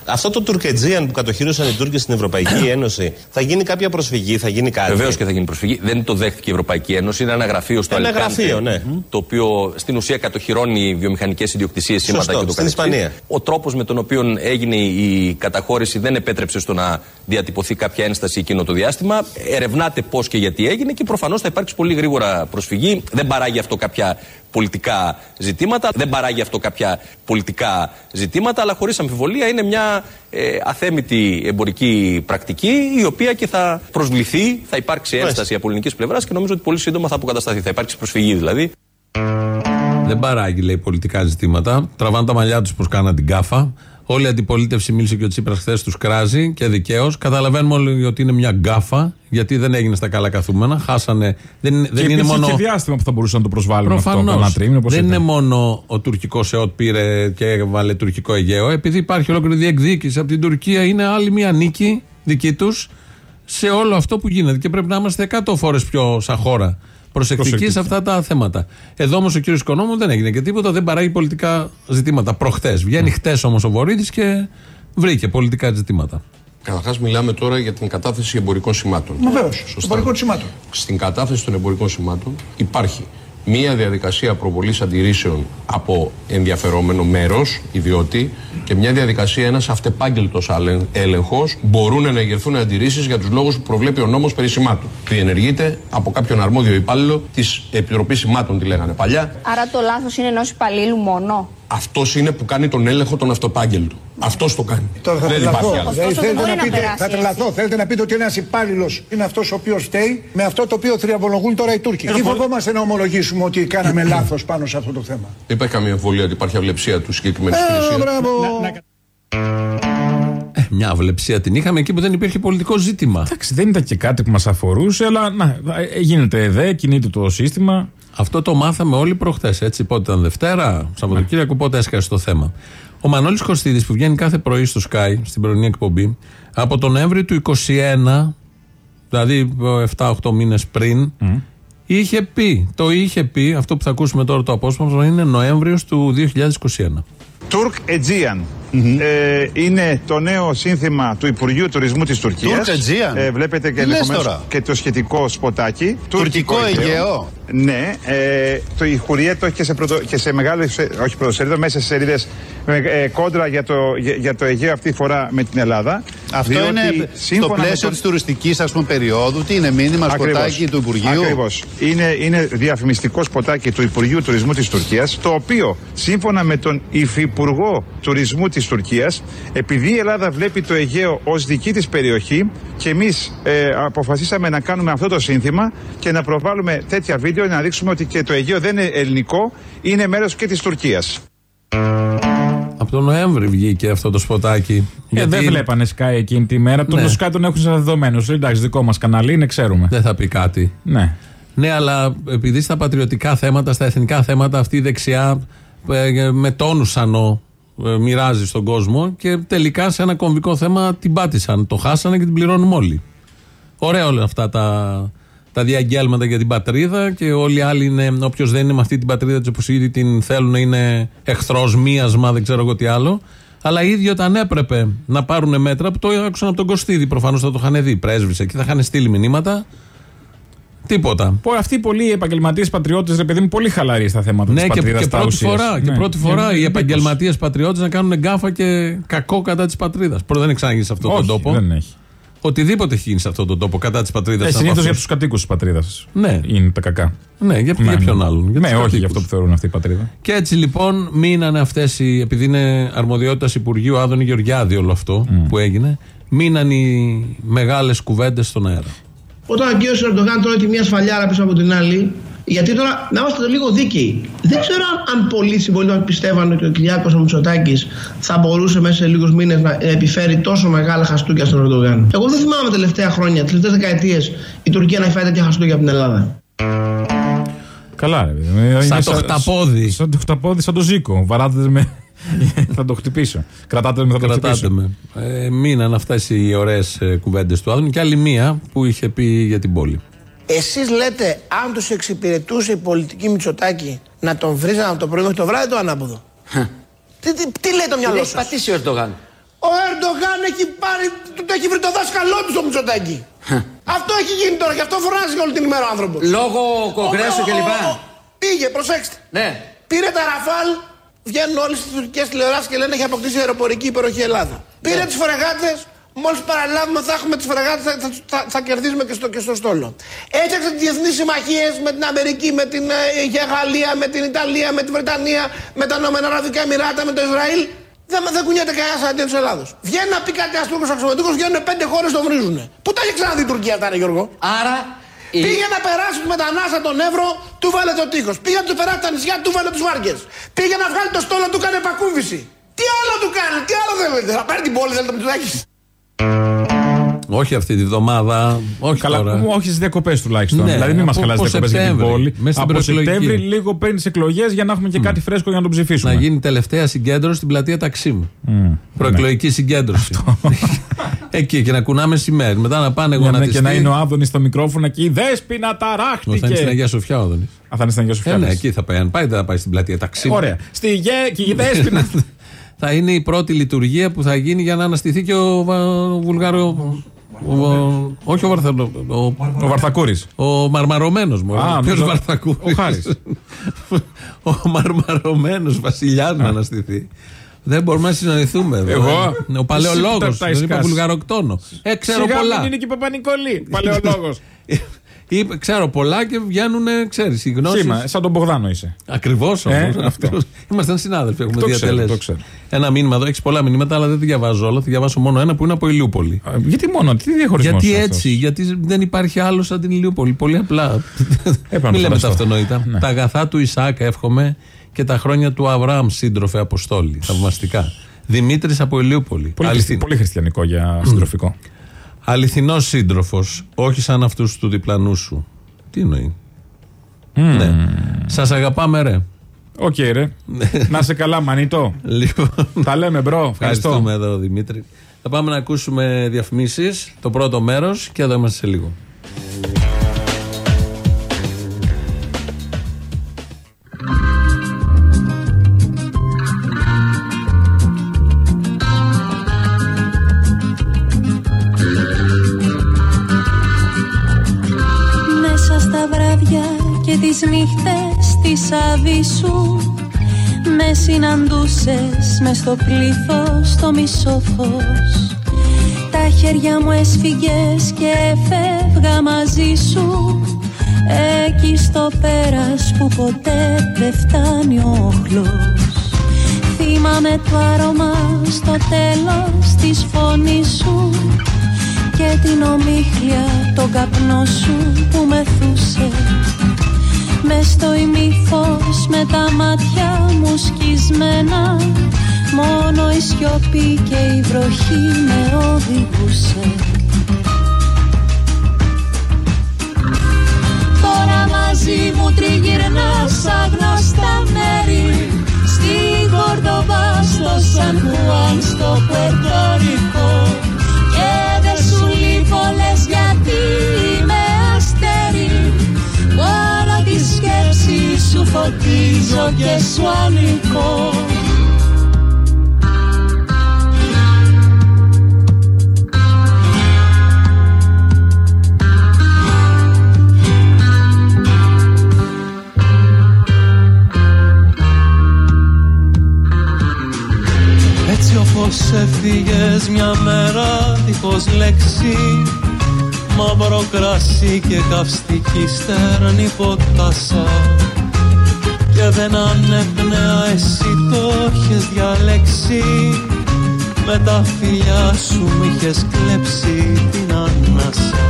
Αυτό το Τουρκετζίαν που κατοχύρωσαν οι Τούρκοι στην Ευρωπαϊκή Ένωση, θα γίνει κάποια προσφυγή, θα γίνει κάτι; Βεβαίως και θα γίνει προσφυγή. Δεν το δέχτηκε η Ευρωπαϊκή Ένωση. Είναι ένα γραφείο στο Ένα Αλικάντε, γραφείο, ναι. Το οποίο στην ουσία κατοχυρώνει βιομηχανικές ιδιοκτησίες, σήματα Σωστό, και το στην καθεξής. Ισπανία. Ο τρόπος με τον οποίο έγινε η καταχώρηση δεν επέτρεψε στο να διατυπωθεί κάποια ένσταση εκείνο το διάστημα. Ερευνάται πώς και γιατί έγινε και προφανώς θα υπάρξει πολύ γρήγορα προσφυγή. Δεν παράγει αυτό κάποια πολιτικά ζητήματα. Δεν παράγει αυτό κάποια πολιτικά ζητήματα, αλλά χωρίς αμφιβολία είναι μια ε, αθέμητη εμπορική πρακτική, η οποία και θα προσβληθεί, θα υπάρξει ένσταση από ελληνικής πλευράς και νομίζω ότι πολύ σύντομα θα αποκατασταθεί. Θα υπάρξει προσφυγή δηλαδή. Δεν παράγει, λέει, πολιτικά ζητήματα. Τραβάνε τα μαλλιά τους προς κάναν την κάφα. Όλη η αντιπολίτευση μίλησε και ο Τσίπρας χθες τους κράζει και δικαίως. Καταλαβαίνουμε όλοι ότι είναι μια γκάφα, γιατί δεν έγινε στα καλά καθούμενα. Χάσανε. Δεν, είναι- δεν και είναι υπήρχε μόνο. και διάστημα που θα μπορούσαν να το προσβάλλουν αυτό. Προφανώς. Κανένα τρίμηνο, πώς δεν ήταν. είναι μόνο ο τουρκικός ΕΟΤ πήρε και έβαλε τουρκικό Αιγαίο. Επειδή υπάρχει ολόκληρη διεκδίκηση από την Τουρκία, είναι άλλη μια νίκη δική τους σε όλο αυτό που γίνεται. Και πρέπει να είμαστε 100 φορές πιο σαν χώρα προσεκτικοί Προσεκτικοί. σε αυτά τα θέματα. Εδώ όμως ο κύριος Οικονόμου δεν έγινε και τίποτα, δεν παράγει πολιτικά ζητήματα. Προχτέ. Βγαίνει χτες όμως ο Βορύδης και βρήκε πολιτικά ζητήματα. Καταρχάς, μιλάμε τώρα για την κατάθεση εμπορικών σημάτων. Βεβαίως. Σωστά. Εμπορικών σημάτων. Στην κατάθεση των εμπορικών σημάτων υπάρχει μία διαδικασία προβολής αντιρρήσεων από ενδιαφερόμενο μέρος, ιδιώτη, και μια διαδικασία ένας αυτεπάγγελτος έλεγχος. Μπορούν να εγερθούν αντιρρήσεις για τους λόγους που προβλέπει ο νόμος περί σημάτων. Διενεργείται από κάποιον αρμόδιο υπάλληλο της Επιτροπής Σημάτων, τη λέγανε παλιά. Άρα το λάθος είναι ενός υπαλλήλου μόνο; Αυτός είναι που κάνει τον έλεγχο τον αυτοπάγγελτο. Αυτός το κάνει. Τώρα θα Δεν τρελαθώ. υπάρχει άλλο. Δηλαδή, Ωστόσο, θέλετε δεν μπορεί να να πείτε, περάσει θα έτσι. τρελαθώ. Θέλετε να πείτε ότι ένας υπάλληλος είναι αυτός ο οποίος φταίει με αυτό το οποίο θριαμβολογούν τώρα οι Τούρκοι. Τι φοβόμαστε να ομολογήσουμε ότι κάναμε λάθος πάνω σε αυτό το θέμα. Δεν υπάρχει καμία εμβολία ότι υπάρχει αυλεψία του συγκεκριμένου Ε, υπηρεσία. μπράβο. Ε, μια αυλεψία την είχαμε εκεί που δεν υπήρχε πολιτικό ζήτημα. Εντάξει, δεν ήταν και κάτι που μας αφορούσε, αλλά να, ε, γίνεται ΕΔΕ, κινείται το σύστημα. Αυτό το μάθαμε όλοι προχθές. Έτσι, πότε ήταν Δευτέρα, Σαββατοκύριακο, πότε έσκασε το θέμα. Ο Μανώλης Κωστίδης που βγαίνει κάθε πρωί στο Sky, στην πρωινή εκπομπή, από τον Νοέμβριο του 21, δηλαδή 7-8 μήνες πριν, είχε πει, το είχε πει, αυτό που θα ακούσουμε τώρα το απόσπασμα είναι Νοέμβριος του 2021. Τουρκ Aegean. Ε, είναι το νέο σύνθημα του Υπουργείου Τουρισμού της Τουρκίας. Turk Aegean. Ε, βλέπετε και, Τι λες ενδεχομένως τώρα; και το σχετικό σποτάκι. Τουρκικό Αιγαίο. Ναι, ε, το, η Χουρία το έχει και σε, πρωτο, και σε μεγάλο, σε- όχι πρωτοσέλιδο, μέσα σε σελίδες ε, κόντρα για το, για, για το Αιγαίο αυτή τη φορά με την Ελλάδα. Αυτό Διότι είναι στο σύμφωνα με πλαίσιο τον- της τουριστικής περίοδου. Τι είναι μήνυμα, Ακριβώς. σποτάκι του Υπουργείου; Ακριβώς. Είναι, είναι διαφημιστικό σποτάκι του Υπουργείου Τουρισμού της Τουρκίας, το οποίο σύμφωνα με τον Υφυπουργό Τουρισμού της Τουρκίας, επειδή η Ελλάδα βλέπει το Αιγαίο ως δική της περιοχή και εμείς ε, αποφασίσαμε να κάνουμε αυτό το σύνθημα και να προβάλλουμε τέτοια βίντεο να δείξουμε ότι και το Αιγαίο δεν είναι ελληνικό, είναι μέρος και της Τουρκίας. Από τον Νοέμβρη βγήκε αυτό το σποτάκι. Ε, δεν βλέπανε Sky εκείνη τη μέρα. Τον Ναι. Sky τον έχουν σαν δεδομένο. Εντάξει, δικό μας καναλί είναι, ξέρουμε. Δεν θα πει κάτι. Ναι. Ναι, αλλά επειδή στα πατριωτικά θέματα, στα εθνικά θέματα, αυτή η δεξιά ε, με τόνους σανό ε, μοιράζει στον κόσμο και τελικά σε ένα κομβικό θέμα την πάτησαν. Το χάσανε και την πληρώνουμε όλοι. Ωραία όλα αυτά τα, τα διαγγέλματα για την πατρίδα και όλοι οι άλλοι είναι, όποιος δεν είναι με αυτή την πατρίδα της όπως ήδη την θέλουν, είναι εχθρός, μίασμα, δεν ξέρω εγώ τι άλλο. Αλλά οι ίδιοι όταν έπρεπε να πάρουν μέτρα, που το άκουσαν από τον Κωστίδη, προφανώς θα το είχαν δει, πρέσβησε και θα είχαν στείλει μηνύματα, Τίποτα. Πω, αυτοί οι πολλοί επαγγελματίες πατριώτες, ρε παιδί μου, πολύ χαλαροί στα θέματα Ναι, τη και, πατρίδας. και πρώτη φορά, και Ναι. πρώτη φορά οι Ε, επαγγελματίες πατριώτες να κάνουν γκάφα και κακό κατά της πατρίδας. Πρώτα δεν έχει ξαναγίνει σε αυτόν τον Όχι, τόπο. δεν έχει. Οτιδήποτε έχει γίνει σε αυτόν τον τόπο κατά της πατρίδας. Ε, Συνήθως για τους κατοίκους της πατρίδας. Ναι. Είναι τα κακά. Ναι, για, για ποιον άλλον. Για ναι, τους όχι κατοίκους. για αυτό που θεωρούν αυτή η πατρίδα. Και έτσι λοιπόν μείνανε αυτές οι. Επειδή είναι αρμοδιότητας Υπουργείου Άδωνη Γεωργιάδη όλο αυτό που έγινε, μείναν οι μεγάλες κουβέντες στον αέρα. Όταν ο κ. Ερντογάν τρώει τη μία σφαλιάρα πίσω από την άλλη, γιατί τώρα να είμαστε λίγο δίκαιοι. Δεν ξέρω αν, αν πολλοί συμπολίτε μας πιστεύαν ότι ο Κυριάκος ο Μητσοτάκης θα μπορούσε μέσα σε λίγους μήνες να επιφέρει τόσο μεγάλα χαστούκια στον Ερντογάν. Εγώ δεν θυμάμαι τελευταία χρόνια, τι τελευταίες δεκαετίες, η Τουρκία να έχει φάει τέτοια χαστούκια από την Ελλάδα. Καλά, ρε παιδί. μου. Σαν Είναι το χταπόδι. Σαν το χταπόδι, σαν το ζήκο. Βαράτες με. θα το χτυπήσω. Κρατάτε με, θα το Κρατάτε χτυπήσω. με. Ε, μείναν αυτές οι ωραίες κουβέντες του Άδωνη και άλλη μία που είχε πει για την πόλη. Εσείς λέτε, αν τους εξυπηρετούσε η πολιτική Μητσοτάκη να τον βρίζανε από το πρωί μέχρι το βράδυ, το ανάποδο. τι, τι, τι λέει το μυαλό έχει σας; πατήσει ο Ερντογάν; Ο Ερντογάν έχει πάρει, του το έχει βρει το δάσκαλό του στο Μητσοτάκη. αυτό έχει γίνει τώρα και αυτό φωνάζει όλη την ημέρα ο άνθρωπος. Λόγω κογκρέσου κλπ. Πήγε, προσέξτε. Ναι. Πήρε τα Ραφάλ, βγαίνουν όλε τι τουρκικές τηλεοράσεις και λένε έχει αποκτήσει αεροπορική υπεροχή Ελλάδα. Πήρε τις φρεγάτε, μόλις παραλάβουμε θα έχουμε τις φρεγάτες, θα, θα, θα, θα κερδίσουμε και στο, και στο στόλο. Έφτιαξε τις διεθνείς συμμαχίες με την Αμερική, με την ε, Γαλλία, με την Ιταλία, με τη Βρετανία, με τα Ηνωμένα Αραβικά Εμμυράτα, με το Ισραήλ. Δεν, δεν κουνιέται κανένας αντίον τη Ελλάδο. Βγαίνει να πει κάτι ένα Τούρκο αξιωματικό, βγαίνουν πέντε χώρες τον βρίζουν. Πού τα έχει ξαναδεί η Τουρκία αυτά, ρε Γιώργο; Άρα. η- Πήγε να περάσει του μετανάστα τον Εύρο, του βάλε το τείχος. Πήγε να του περάσει τα νησιά, του βάλε τους βάρκες. Πήγε να βγάλει το στόλο, του κάνει επακούβηση. Τι άλλο του κάνει, τι άλλο θέλετε. Θα πάρει την πόλη, θέλετε με του Όχι αυτή τη βδομάδα. Όχι Καλά, τώρα. όχι στις διακοπές τουλάχιστον. Ναι, δηλαδή, μην μας από- χαλάσει από διακοπές για την Σεπτέμβρη, πόλη. μέσα στην Από προεκλογική. Σεπτέμβρη λίγο παίρνεις εκλογές για να έχουμε και κάτι φρέσκο για να τον ψηφίσουμε. Να γίνει τελευταία συγκέντρωση στην πλατεία Ταξίμ. Προεκλογική συγκέντρωση. Εκεί και να κουνάμε σημαίε. Μετά να πάνε Για να, γονατιστοί. και να είναι ο Άδωνης στο μικρόφωνο και η δέσποινα Όχι, θα είναι στην ταράχτηκε. Αγίας Σοφιά ο Άδωνης. Α, θα είναι στην Αγίας Σοφιά. Ε, ναι, λες. εκεί θα πάει. Αν πάει, δεν θα πάει στην πλατεία Ταξίμ. Ωραία. Στη γε και η δέσποινα. θα είναι η πρώτη λειτουργία που θα γίνει για να αναστηθεί και ο, Βα- ο Βουλγάρο. Ο, ο- όχι ο Βαρθαλό. Ο, Ο Βαρθακούρης. ο Μαρμαρωμένος μου. Α, Ποιος νόμιζα- Βαρθακούρης; ο Χάρης. ο Μαρμαρωμένος βασιλιάς να αναστηθεί. Δεν μπορούμε να συναντηθούμε εδώ. Εγώ; Ο παλαιολόγος. Εσύ που τα Δεν είπα σκάσεις. βουλγαροκτόνος. Ε, ξέρω Σιγά πολλά. μην είναι και η Παπα-Νικολή. Παλαιολόγος. Είπε, ξέρω πολλά και βγαίνουν, ξέρεις, οι γνώσεις. Σήμα, σαν τον Μπογδάνο είσαι. Ακριβώς όμως. Ε, αυτός. Ήμασταν συνάδελφοι, έχουμε Το ξέρω, διατελέσει. το ξέρω. Ένα μήνυμα εδώ, έχεις πολλά μηνύματα, αλλά δεν τα διαβάζω όλα. Θα διαβάσω μόνο ένα που είναι από Ηλιούπολη. Ε, Γιατί μόνο, τι διαχωρισμός. Γιατί έτσι, γιατί δεν υπάρχει άλλο σαν την Ηλιούπολη. Πολύ απλά. Έπρεπε να Μην το λέμε τα φανταστώ. αυτονόητα. Ναι. Τα αγαθά του Ισaac εύχομαι και τα χρόνια του Αβραάμ, σύντροφε Αποστόλη. Θαυμαστικά. Δημήτρης από Ηλιούπολη. Πολύ, Αληθιν- πολύ χριστιανικό για συντροφικό. Αληθινός σύντροφος, όχι σαν αυτούς του διπλανού σου. Τι εννοεί; Ναι. Σας αγαπάμε, ρε. Οκ, ρε. Να 'σαι καλά, μανιτό. Λοιπόν, Τα λέμε, bro. Ευχαριστώ. ευχαριστούμε εδώ, Δημήτρη. Θα πάμε να ακούσουμε διαφημίσεις, το πρώτο μέρος και εδώ είμαστε σε λίγο. Τις νύχτες της αβυσσού Με συναντούσες με στο πλήθος το μισό φως Τα χέρια μου έσφυγες και φεύγα μαζί σου. Εκεί στο πέρας που ποτέ δεν φτάνει ο όχλος Θυμάμαι το άρωμα στο τέλος της φωνής σου και την ομίχλια τον καπνό σου που μεθούσε μες στο ημίφως με τα μάτια μου σκισμένα. Μόνο η σιωπή και η βροχή με οδηγούσε. Τώρα μαζί μου τριγυρνάς άγνωστα μέρη. Στη Κορδοβά, στο Σαν Χουάν, στο Πουερτορικό σου και σου Έτσι όπως έφυγες μια μέρα δίχως λέξη Μαύρο κρασί και καυστική στέρνη ποτάσα. Και δεν ανέπνεα εσύ το είχες διαλέξει. Με τα φιλιά σου μ' είχες κλέψει την ανάσα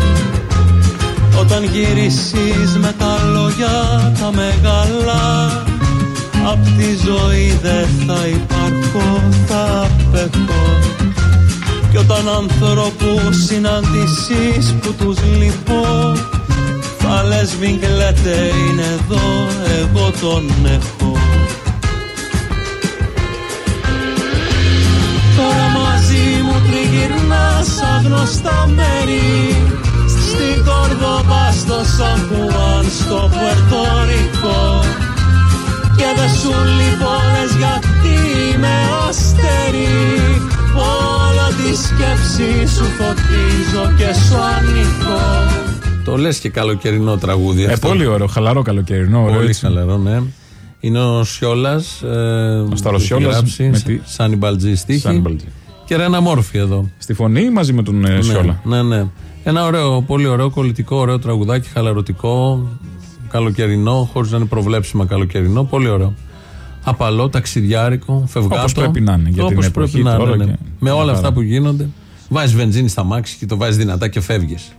Όταν γυρίσεις με τα λόγια τα μεγάλα Απ' τη ζωή δεν θα υπάρχω, θα απέχω. Κι όταν ανθρώπους συναντήσεις που τους λυπώ Θα λες μην κλαίτε είναι εδώ, εγώ τον έχω. Τώρα μαζί μου τριγυρνάς άγνωστα μέρη. Στην Κορδοβά, στο Σαν Χουάν, στο Πουερτορικό και δεν σου λιπώνες γιατί είμαι αστέρι Όλα τη σκέψη σου φωτίζω και σου ανήκω Το λες και καλοκαιρινό τραγούδι Ε, αυτό. πολύ ωραίο, χαλαρό καλοκαιρινό. Ωραίο, Πολύ έτσι. χαλαρό, ναι. Είναι ο Σιόλας. Ε, ο Σταροσιόλας με τη- Σάνι Μπαλτζή στίχη. Σάνι Μπαλτζή. Και Ρένα Μόρφη εδώ. Στη φωνή μαζί με τον ε, Σιόλα; Ναι, ναι, ναι. Ένα ωραίο, πολύ ωραίο, κολλητικό, ωραίο τραγουδάκι, χαλαρωτικό, καλοκαιρινό, χωρίς να είναι προβλέψιμα καλοκαιρινό. Πολύ ωραίο. Απαλό, ταξιδιάρικο, φευγάτο. Όπως πρέπει να είναι για την Όπως εποχή πρέπει να είναι, τώρα ναι. και- Με όλα μια αυτά χαρά. που γίνονται. Βάζεις βενζίνη στα μάξι και το βάζεις δυνατά και φεύγεις.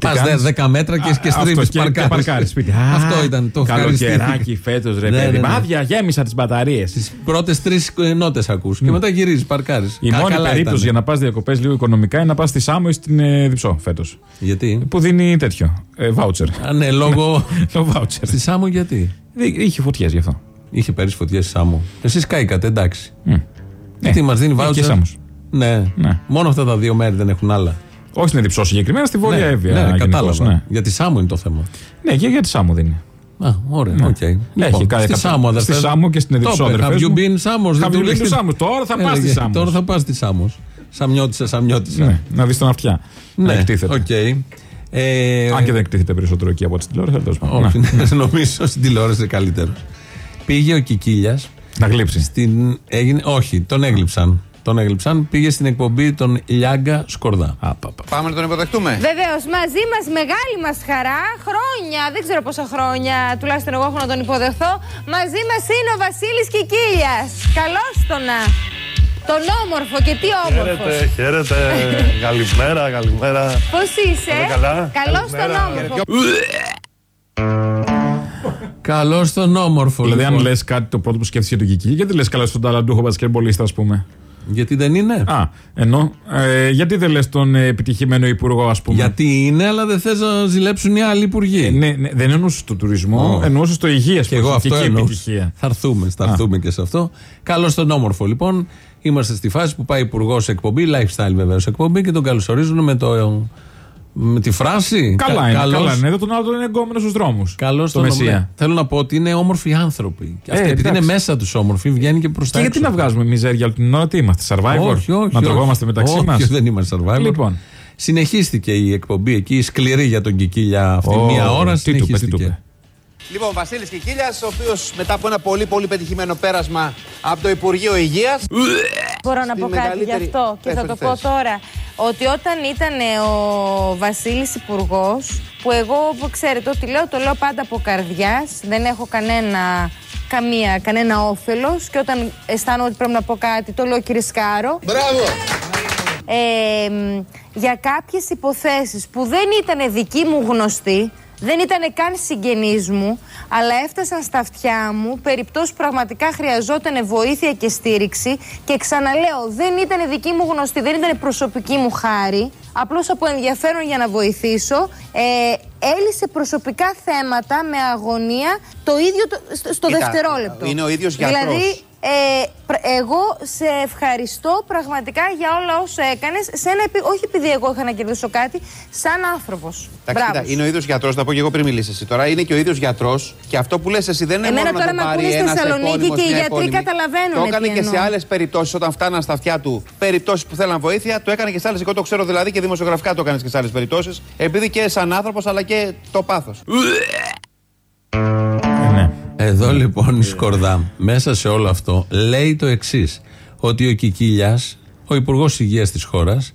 Πας κάνεις; 10 μέτρα και, και Αυτό, στρίβει και- και παρκάρεις σπίτι. Α, Αυτό ήταν το Καλοκαιράκι φέτος, ρε Ναι, παιδί. ναι, ναι. Άδεια, γέμισα τις μπαταρίες. Τις πρώτες τρεις νότες ακούς και μετά γυρίζεις, παρκάρεις. Η μόνη περίπτωση για να πας διακοπές λίγο οικονομικά είναι να πας στη Σάμο ή στην ε, Διψό φέτος. Γιατί; Που δίνει τέτοιο. Ε, βάουτσερ. Α, ναι, λόγω. Λόγω βάουτσερ. Στη Σάμο γιατί; Είχε φωτιές γι' αυτό. Είχε πέρυσι φωτιές στη Σάμο. Εσείς κάηκατε, εντάξει. Ναι, Τι μας δίνει έχει βάουτσερ. και Σάμος. Ναι. Ναι. Μόνο αυτά τα δύο μέρη δεν έχουν άλλα. Όχι στην Διψό συγκεκριμένα, στη Βόρεια ναι, Εύβοια. Ναι, γενικώς, κατάλαβα. Ναι. Για τη Σάμο είναι το θέμα. ναι, και για τη Σάμο δίνει. Α, ωραία, Ναι. οκ. Έχει Λοιπόν, κάτι στη κάποιο- Σάμο, αδερφέ. Στη Σάμο και στην Εδιψό, Το είπε, αδερφές Have you μου. been Samos, Have δεν you του been λέει. to Samos. Τώρα θα πας στη Έλεγε, Σάμος. Τώρα θα πας στη Σάμος. Σαμιώτησα, σαμιώτησα. Ναι, να δεις τον αυτιά. Να Ναι, εκτίθεται. οκ. Ε, Αν και δεν εκτίθεται περισσότερο εκεί από την τηλεόραση, αλλά τέλος πάντων. Όχι, Να. νομίζω στην τηλεόραση είναι καλύτερος. Πήγε ο Κικίλιας. Να γλύψει. Στην... Έγινε... Όχι, τον έγλειψαν. Τον έγλειψαν. Πήγε στην εκπομπή των Λιάγκα Σκορδά. Πάμε να τον υποδεχτούμε. Βεβαίως, μαζί μας μεγάλη μας χαρά, χρόνια, δεν ξέρω πόσα χρόνια, τουλάχιστον εγώ έχω να τον υποδεχθώ. Μαζί μας είναι ο Βασίλης Κικίλιας. Καλώς τον να. Τον όμορφο και τι όμορφος. Χαίρετε, χαίρετε. καλημέρα, καλημέρα. Πώς είσαι, Είστε καλά; Καλώς τον Καλημέρα. όμορφο. Καλώς τον όμορφο. Δηλαδή, αν λοιπόν. λες κάτι το πρώτο που σκέφτεσαι για τον Κικίλια, γιατί λες καλά στον ταλαντούχο μπασκετμπολίστα, ας πούμε. Γιατί δεν είναι; Α, ενώ. Ε, γιατί δεν λες τον ε, επιτυχημένο υπουργό, ας πούμε; Γιατί είναι, αλλά δεν θες να ζηλέψουν οι άλλοι υπουργοί. Ε, ναι, ναι, δεν εννοούσες το τουρισμό, Ω. εννοούσες το υγεία Και εγώ αυτό εννοούσα. επιτυχία. Θα έρθουμε, θα έρθουμε και σε αυτό. Καλώς τον όμορφο λοιπόν. Είμαστε στη φάση που πάει υπουργός σε εκπομπή, lifestyle βεβαίως εκπομπή και τον καλωσορίζουν με, το, με τη φράση; Καλά Κα- είναι, καλώς- καλά είναι. Εδώ τον άλλο τον είναι εγκόμενος στους δρόμους. Καλώς το τον Μεσσία. ναι. Θέλω να πω ότι είναι όμορφοι άνθρωποι. Και Ε, αυτοί, επειδή είναι εντάξει. μέσα τους όμορφοι, βγαίνει και προς τα Και γιατί έξω. να βγάζουμε μιζέρια όλη την ώρα, τι είμαστε, survivor; Όχι, όχι. να όχι. τρογόμαστε μεταξύ όχι, μας; δεν είμαστε survivor. Λοιπόν. Συνεχίστηκε η εκπομπή εκεί, η σκληρή για τον Κικίλια αυτή Ω, μία ώρα. τι του είπε, τι του συνεχίστηκε. είπε. Λοιπόν, Βασίλης Κικίλιας, ο οποίος μετά από ένα πολύ πολύ πετυχημένο πέρασμα από το Υπουργείο Υγείας. Μπορώ να Στη πω κάτι γι' μεγαλύτερη- αυτό και θα Πες, το πες, πω πες. τώρα. Ότι όταν ήταν ο Βασίλης υπουργός, που εγώ που ξέρετε ότι λέω, το λέω πάντα από καρδιάς, δεν έχω κανένα, καμία, κανένα όφελος και όταν αισθάνομαι ότι πρέπει να πω κάτι, το λέω κύριε Σκάρο. Μπράβο! Ε, μ, για κάποιες υποθέσεις που δεν ήταν δική μου γνωστή, δεν ήταν καν συγγενείς μου, αλλά έφτασαν στα αυτιά μου, περιπτώσεις που πραγματικά χρειαζόταν βοήθεια και στήριξη και ξαναλέω, δεν ήταν δική μου γνωστή, δεν ήταν προσωπική μου χάρη, απλώς από ενδιαφέρον για να βοηθήσω, ε, έλυσε προσωπικά θέματα με αγωνία το ίδιο το- στο, στο Κοίτα, δευτερόλεπτο. είναι ο ίδιος γιατρός. Δηλαδή, ε, πρ- εγώ σε ευχαριστώ πραγματικά για όλα όσα έκανες. Σε ένα, επει- όχι επειδή εγώ είχα να κερδίσω κάτι, σαν άνθρωπος. Εντάξει, κοίτα, είναι ο ίδιος γιατρός, να πω και εγώ πριν μιλήσεις εσύ τώρα. Είναι και ο ίδιος γιατρός και αυτό που λες εσύ δεν είναι Εμένα μόνο τώρα να με το πάρει ακούνε στη ένας Θεσσαλονίκη επώνυμος, και οι μια γιατροί επώνυμη. καταλαβαίνουν Το τι έκανε και σε εννοώ. άλλες περιπτώσεις όταν φτάναν στα αυτιά του περιπτώσεις που θέλαν βοήθεια. Το έκανε και σε άλλες. Εγώ το ξέρω δηλαδή και δημοσιογραφικά το έκανες και σε άλλες περιπτώσεις. Επειδή και σαν άνθρωπος αλλά και το πάθος. Εδώ λοιπόν η Σκορδά, μέσα σε όλο αυτό, λέει το εξής: Ότι ο Κικίλιας, ο Υπουργός Υγείας της χώρας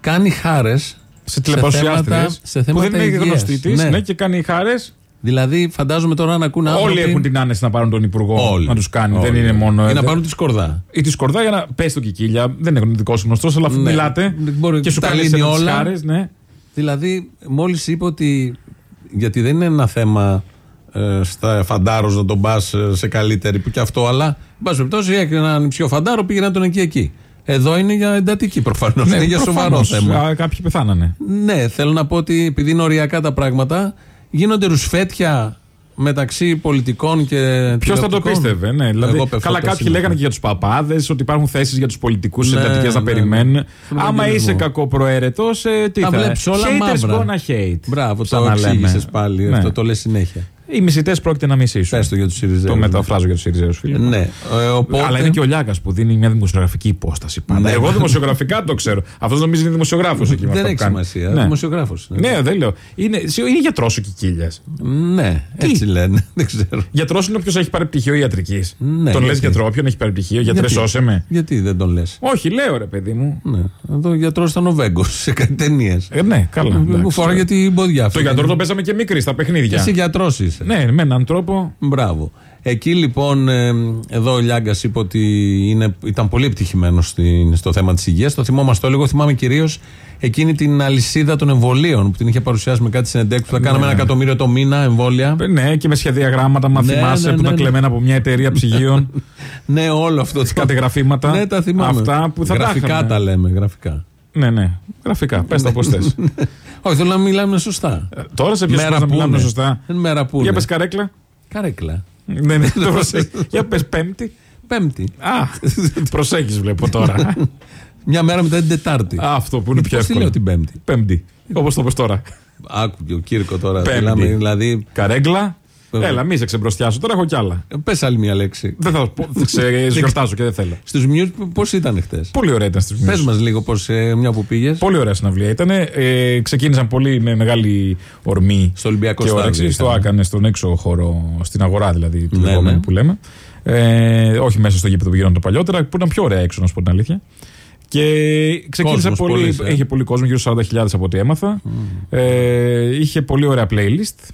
κάνει χάρες Σε τηλεπαρουσιάστριε. σε Που θέματα δεν είναι υγείας. γνωστή τη. Ναι. και κάνει χάρες. Δηλαδή, φαντάζομαι τώρα να ακούνε Όλοι άνθρωποι- έχουν την άνεση να πάρουν τον Υπουργό Όλοι. να τους κάνει. Όλοι. Δεν είναι μόνο. Ή να πάρουν τη σκορδά. Ή τη σκορδά για να πέσει το κικίλια. Δεν είναι δικός σου γνωστός, αλλά αφού Ναι. μιλάτε. Μπορεί και σου τα κάνει λύνει όλα. όλα. Χάρες, ναι. Δηλαδή, μόλις είπε ότι. Γιατί δεν είναι ένα θέμα ε, στα φαντάρος να τον πας σε καλύτερη που και αυτό, αλλά εν πάση περιπτώσει έκανε ένα νηψιό φαντάρο, πήγαινε τον εκεί εκεί. Εδώ είναι για εντατική προφανώς. Ναι, είναι για σοβαρό προφανώς. θέμα. Α, Κάποιοι πεθάνανε. Ναι, θέλω να πω ότι επειδή είναι οριακά τα πράγματα, γίνονται ρουσφέτια μεταξύ πολιτικών και. Ποιος θα το τηλεοπτικών. πίστευε, ναι. Δηλαδή, Εγώ πέφτω καλά, τα κάποιοι σύννεφα. λέγανε και για τους παπάδες ότι υπάρχουν θέσεις για τους πολιτικούς Ναι, εντατικές να ναι, περιμένουν. ναι. Άμα Ευαγγελισμό. είσαι κακοπροαίρετος, ε, τι Τα θα βλέπεις όλα Haters μαύρα. gonna hate. Μπράβο, σαν το να λέμε. εξήγησες πάλι. Ναι. Αυτό το λες συνέχεια. Οι μισητές πρόκειται να μισήσουν. Πες το για τους Σιριζέους. Το μεταφράζω για τους Σιριζέους, φίλε. μου. Ναι. Ε, οπότε- Αλλά είναι και ο Λιάγκα που δίνει μια δημοσιογραφική υπόσταση πάντα. Ναι. Εγώ δημοσιογραφικά το ξέρω. Αυτός νομίζει είναι δημοσιογράφος εκεί με Δεν αυτό που έχει κάνει. σημασία. Ναι. Δημοσιογράφος είναι. Ναι, δεν λέω. Είναι, είναι γιατρός ο Κικίλιας. Ναι, έτσι λένε. Δεν ξέρω. Γιατρός είναι όποιος έχει πάρει πτυχίο ιατρικής. Ναι, τον λες γιατί; γιατρό, όποιον έχει πάρει πτυχίο. Γιατρέ, Γιατί; σώσε με. Γιατί δεν τον λες; Όχι, λέω ρε παιδί μου. Ναι. Εδώ ο γιατρός ήταν ο Βέγκος σε κάτι ταινίες. Ε, ναι, καλά. Μου εντάξει. φοράγε την ποδιά. Το γιατρό το παίζαμε και μικρή στα παιχνίδια. Εσύ γιατρός είσαι. Ναι, με έναν τρόπο. Μπράβο. Εκεί λοιπόν, ε, εδώ ο Λιάγκας είπε ότι είναι, ήταν πολύ επιτυχημένος στο θέμα της υγείας. Το θυμόμαστε όλοι. Εγώ θυμάμαι κυρίως εκείνη την αλυσίδα των εμβολίων που την είχε παρουσιάσει με κάτι συνεντέξει που θα κάναμε Ναι. ένα εκατομμύριο το μήνα εμβόλια. Ναι, και με σχεδιαγράμματα, μα Ναι, θυμάσαι, ναι, που ναι, ήταν ναι. κλεμμένα από μια εταιρεία ψυγείων. Ναι, όλο αυτό. Το... Κατεγραφήματα. Ναι, τα θυμάμαι. Αυτά που θα τα Γραφικά είχαμε. τα λέμε, γραφικά. Ναι, ναι. Γραφικά. Πες τα πώ θες. Όχι, θέλω να μιλάμε σωστά. Τώρα σε ποιο Μέρα να που μιλάμε είναι. σωστά; Είναι μέρα που Για είναι. πες καρέκλα. Καρέκλα. Ναι, ναι, το προσέχεις. Για πες πέμπτη. Πέμπτη. Α, προσέχεις βλέπω τώρα. Μια μέρα μετά την Τετάρτη. Α, Αυτό που είναι πιο Πώς τη εύκολο. λέω την Πέμπτη; Πέμπτη. Όπως το πες τώρα. Άκου και ο Κύρκο τώρα. Πέμπτη. Μιλάμε, δηλαδή. Καρέγκλα. Βέβαια. Έλα, μη σε ξεμπροστιάσω. Τώρα έχω κι άλλα. Πες άλλη μια λέξη. Δεν θα πω. Σε γιορτάζω και δεν θέλω. Στους μιούς πώς ήταν χτες; Πολύ ωραία ήταν στι Πες μας λίγο πώς, ε, μια που πήγες. Πολύ ωραία συναυλία ήταν. Ε, ξεκίνησαν πολύ με μεγάλη ορμή Στο Ολυμπιακό και Στάδιο όρεξη. Στο είχαμε. έκανε στον έξω χώρο, στην αγορά δηλαδή, τη Ναι, λεγόμενη ναι. που λέμε. Ε, όχι μέσα στο γήπεδο που γίνονταν παλιότερα, που ήταν πιο ωραία έξω, να σου πω την αλήθεια. Και ξεκίνησε Κόσμος πολύ. πολύς, ε. Είχε πολύ κόσμο, γύρω στους 40.000 από ό,τι έμαθα. Ε, είχε πολύ ωραία playlist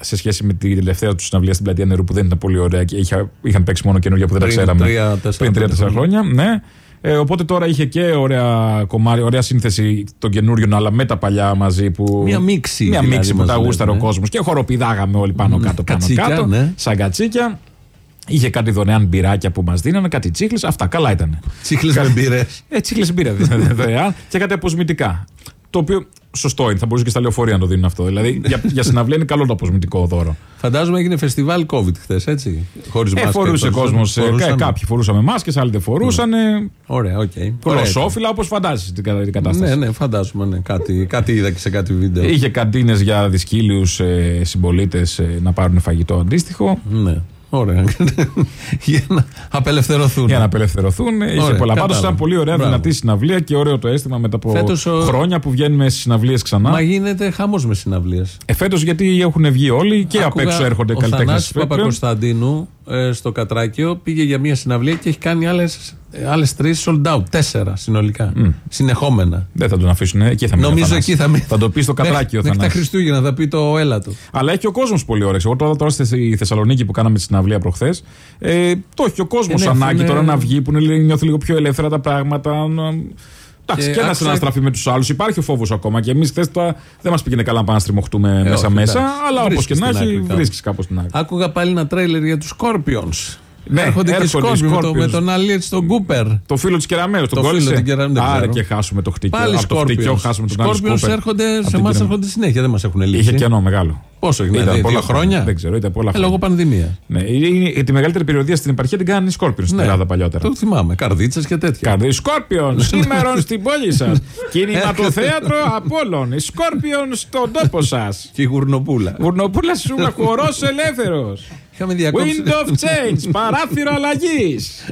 σε σχέση με την τελευταία του συναυλία στην πλατεία νερού που δεν ήταν πολύ ωραία και είχα, είχαν παίξει μόνο καινούργια που δεν τα Πριν ξέραμε. τρία-τέσσερα πριν 3-4 χρόνια. Ναι. Ε, οπότε τώρα είχε και ωραία κομμάρι, ωραία σύνθεση των καινούριων, αλλά με τα παλιά μαζί. Που... Μια μίξη, Μια δηλαδή, μίξη που μας τα λέτε, γούσταρε ο ναι. κόσμος. Και χοροπηδάγαμε όλοι πάνω κάτω. Πάνω Κατσίκια, κάτω ναι. Σαν κατσίκια. Είχε κάτι δωρεάν μπυράκια που μας δίνανε, κάτι τσίχλες. Αυτά καλά ήταν. Τσίχλες με μπύρες. Ε, τσίχλες μπύρα δίνανε δωρεάν και κάτι αποσμητικά. Το οποίο σωστό είναι, θα μπορούσε και στα λεωφορεία να το δίνουν αυτό. Δηλαδή για, για συναυλία είναι καλό το αποσμητικό δώρο. Φαντάζομαι έγινε φεστιβάλ COVID χθες, έτσι; Χωρίς Ε, μάσκα. φορούσε κόσμος. Φορούσαν. Κάποιοι φορούσαμε μάσκες, άλλοι δεν φορούσαν. Ωραία, οκ. Ωραία. Κολοσσόφυλλα όπως φαντάζεσαι την κα- την κατάσταση. Ναι, ναι, φαντάζομαι. Ναι. Κάτι, κάτι είδα και σε κάτι βίντεο. Είχε καντίνες για δυσκοίλιους ε, συμπολίτες να πάρουν φαγητό αντίστοιχο. Ναι. Ωραία. Για να απελευθερωθούν. Για να απελευθερωθούν. Είχε Ωραία, πολλά. Πάντως κατάλαβα. ήταν πολύ ωραία, Μπράβο. δυνατή συναυλία και ωραίο το αίσθημα μετά από Φέτος ο- χρόνια που βγαίνουμε στις συναυλίες ξανά. Μα γίνεται χαμός με συναυλίες. Ε, φέτος γιατί έχουν βγει όλοι και απ' έξω έρχονται Ο καλλιτέχνες. Θανάσης Παπακωνσταντίνου ε, στο Κατράκιο πήγε για μια συναυλία και έχει κάνει άλλες άλλες τρεις sold out. Τέσσερα συνολικά. Συνεχόμενα. Δεν θα τον αφήσουν, ε, εκεί θα μείνει. ο Νομίζω Θανάσης. εκεί θα μείνει. Θα το πει στο Κατράκιο. Μέχρι, μέχρι τα Θανάσης. Χριστούγεννα θα πει το έλα του. Αλλά έχει ο κόσμος πολύ όρεξη. Εγώ τώρα, τώρα στη Θεσσαλονίκη που κάναμε τη συναυλία προχθές, ε, το έχει ο κόσμος Ε, ναι, ανάγκη αφού τώρα είναι- να βγει, που είναι, νιώθει λίγο πιο ελεύθερα τα πράγματα. Να... Εντάξει, Και και, να άκουσα- συναστραφεί με τους άλλους. Υπάρχει ο φόβος ακόμα. Και εμείς χθες τώρα δεν μας πήγαινε καλά να πάμε να στριμωχτούμε Ε, όχι, μέσα-μέσα. εντάξει. Αλλά όπως και Βρίσκεις να την έχει, άκρη κάπου. βρίσκει κάπως την άκρη. Άκουγα πάλι ένα τρέιλερ για τους Scorpions. Ναι, έρχονται και οι έρχονται οι Scorpions με, το- Scorpions. με τον Αλίετ στον Κούπερ. Το φίλο της Κεραμέλου, τον Το φίλο κόλλησε. του Κεραμέλου, δεν Άρα ξέρω. και χάσουμε το χτυκιό. Πάλι Από το χτυκιό Scorpions. χάσουμε τον άλλο Scorpions Σκούπερ. έρχονται, Από σε την εμάς Κεραμέλου. έρχονται συνέχεια, δεν μας έχουν λύσει. Είχε κενό μεγάλο. Πόσο έχει, Ήταν δηλαδή, πολλά δύο χρόνια. Δεν ξέρω, ήταν πολλά Ε, χρόνια. λόγω πανδημία. Ναι, είναι, τη μεγαλύτερη περιοδία στην επαρχία την κάνουν οι Σκόρπιον στην Ναι. Ελλάδα παλιότερα. Το θυμάμαι. Καρδίτσες και τέτοια. Καρδί Σκόρπιον σήμερα στην πόλη σας. Κινηματοθέατρο Απόλλων. Η Σκόρπιον στον τόπο σας. Και η Γουρνοπούλα. Γουρνοπούλα σου χορός ελεύθερος. Είχαμε διακόψει. Wind of change. Παράθυρο αλλαγής.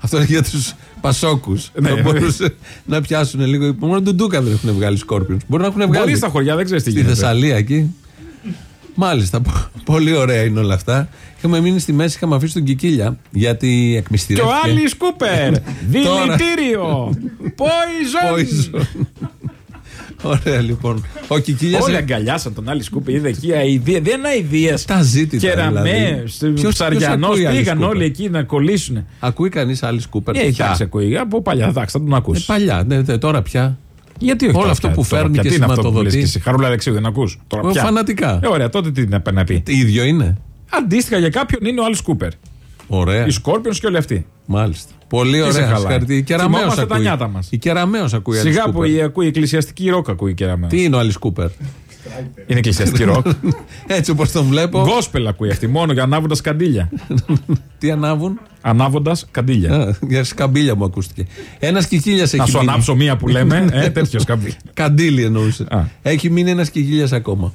Αυτό είναι για τους Πασόκους. Ναι. Θα μπορούσε να πιάσουν λίγο. Μόνο τον Ντούκα δεν έχουν βγάλει Scorpions. Μπορεί να έχουν βγάλει. Μπορεί στα χωριά, δεν ξέρεις τι Στη γίνεται. Θεσσαλία εκεί. Μάλιστα. πο- Πολύ ωραία είναι όλα αυτά. Είχαμε μείνει στη μέση, είχαμε αφήσει τον Κικίλια γιατί Και εκμυστηρεύτηκε. ο Άλλη Κούπερ. Τώρα. Δηλητήριο. Poison. Poison. Ωραία λοιπόν. Ο Κικίλιας. Όλοι αγκαλιάσαν τον Άλλη Κούπερ. Είδε εκεί αηδία. Δεν είναι αηδίας. Τα ζήτητα. Κεραμές, δηλαδή. Ποιος- Ψαριανός ποιος ακούει Alice πήγαν Cooper? όλοι εκεί να κολλήσουν. Ακούει κανείς άλλη Κούπερ. Ε, πια; εντάξει, ακούει. Από παλιά, εντάξει, θα τον Ε, ακούσει. παλιά, ναι, ναι, τώρα πια. Γιατί όχι Όλο τώρα αυτό πια, που τώρα φέρνει πια, και τι είναι αυτό που λες σηματοδοτεί. και εσύ, Χαρούλα Αλεξίου, δεν ακούς; Τώρα Ε, πια. φανατικά. Ε, ωραία, τότε τι να, να πει. ίδιο είναι; Αντίστοιχα για κάποιον είναι ο Alice Cooper. Ωραία. Οι Scorpions και όλοι αυτοί. Μάλιστα. Πολύ Τι σε ωραία. χαλάει. Συγχαρητήρια. Η Κεραμέως Θυμόμαστε τα ακούει. νιάτα μας. Η Κεραμέως ακούει. Σιγά Alice που Cooper. η, ακούει η εκκλησιαστική ροκ ακούει η Κεραμέως. Τι είναι ο Alice Cooper. Είναι εκκλησιαστική ροκ. Έτσι όπως τον βλέπω. Γκόσπελ ακούει αυτή μόνο για ανάβοντας καντήλια. Τι ανάβουν; Ανάβοντας καντήλια. Α, Για σκαμπίλια μου ακούστηκε. Ένας κικίλιας έχει Να σου μείνει. ανάψω μία που λέμε. ε, τέτοιο σκαμπί. Καντήλι εννοούσε. Έχει μείνει ένας κικίλιας ακόμα.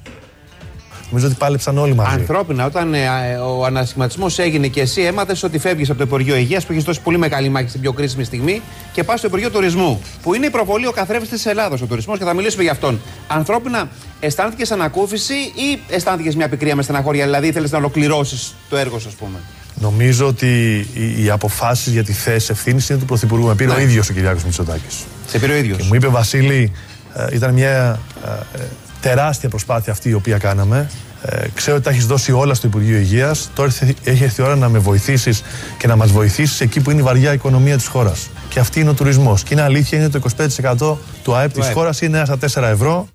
Νομίζω ότι πάλεψαν όλοι μαζί. Ανθρώπινα, όταν ε, ε, ο ανασχηματισμός έγινε και εσύ έμαθες ότι φεύγεις από το Υπουργείο Υγείας που έχεις δώσει πολύ μεγάλη μάχη στην πιο κρίσιμη στιγμή και πας στο Υπουργείο Τουρισμού, που είναι η προβολή ο καθρέφτης της Ελλάδος ο τουρισμός και θα μιλήσουμε για αυτόν. Ανθρώπινα, αισθάνθηκες ανακούφιση ή αισθάνθηκες μια πικρία μες στεναχώρια, δηλαδή ήθελες να ολοκληρώσεις το έργο, σου, ας πούμε; Νομίζω ότι οι, οι αποφάσεις για τη θέση ευθύνης είναι του Πρωθυπουργού. Με πήρε Ναι. ο ίδιος ο Κυριάκο Μητσοτάκης. Σε πήρε ο ίδιος. Και μου είπε Βασίλη, ε, ήταν μια ε, ε, τεράστια προσπάθεια αυτή η οποία κάναμε. Ε, ξέρω ότι τα έχεις δώσει όλα στο Υπουργείο Υγείας. Τώρα ήρθε- έχει έρθει η ώρα να με βοηθήσεις και να μας βοηθήσεις εκεί που είναι η βαριά οικονομία της χώρας. Και αυτή είναι ο τουρισμός. Και είναι αλήθεια, είναι το 25% του ΑΕΠ της ΑΕΠ. χώρας, είναι ένα στα 4 ευρώ.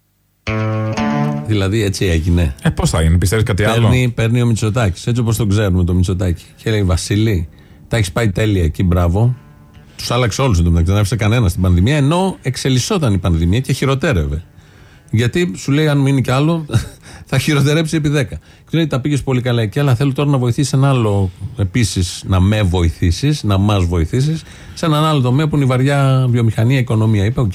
Δηλαδή έτσι έγινε. Ε, πώς θα γίνει, πιστεύεις κάτι άλλο; Παίρνει, παίρνει ο Μητσοτάκης, έτσι όπως τον ξέρουμε το Μητσοτάκη. Και λέει Βασίλη, τα έχεις πάει τέλεια εκεί, μπράβο. Τους άλλαξε όλους εντωμεταξύ, δεν άφησε κανένας στην πανδημία, ενώ εξελισσόταν η πανδημία και χειροτέρευε. Γιατί σου λέει, αν μείνει κι άλλο, θα χειροτερέψει επί 10. Και του λέει, τα πήγες πολύ καλά εκεί, αλλά θέλω τώρα να βοηθήσεις ένα άλλο επίσης, να με βοηθήσεις, να μας βοηθήσεις, σε έναν άλλο τομέα που είναι η βαριά βιομηχανία, οικονομία. Είπε, οκ,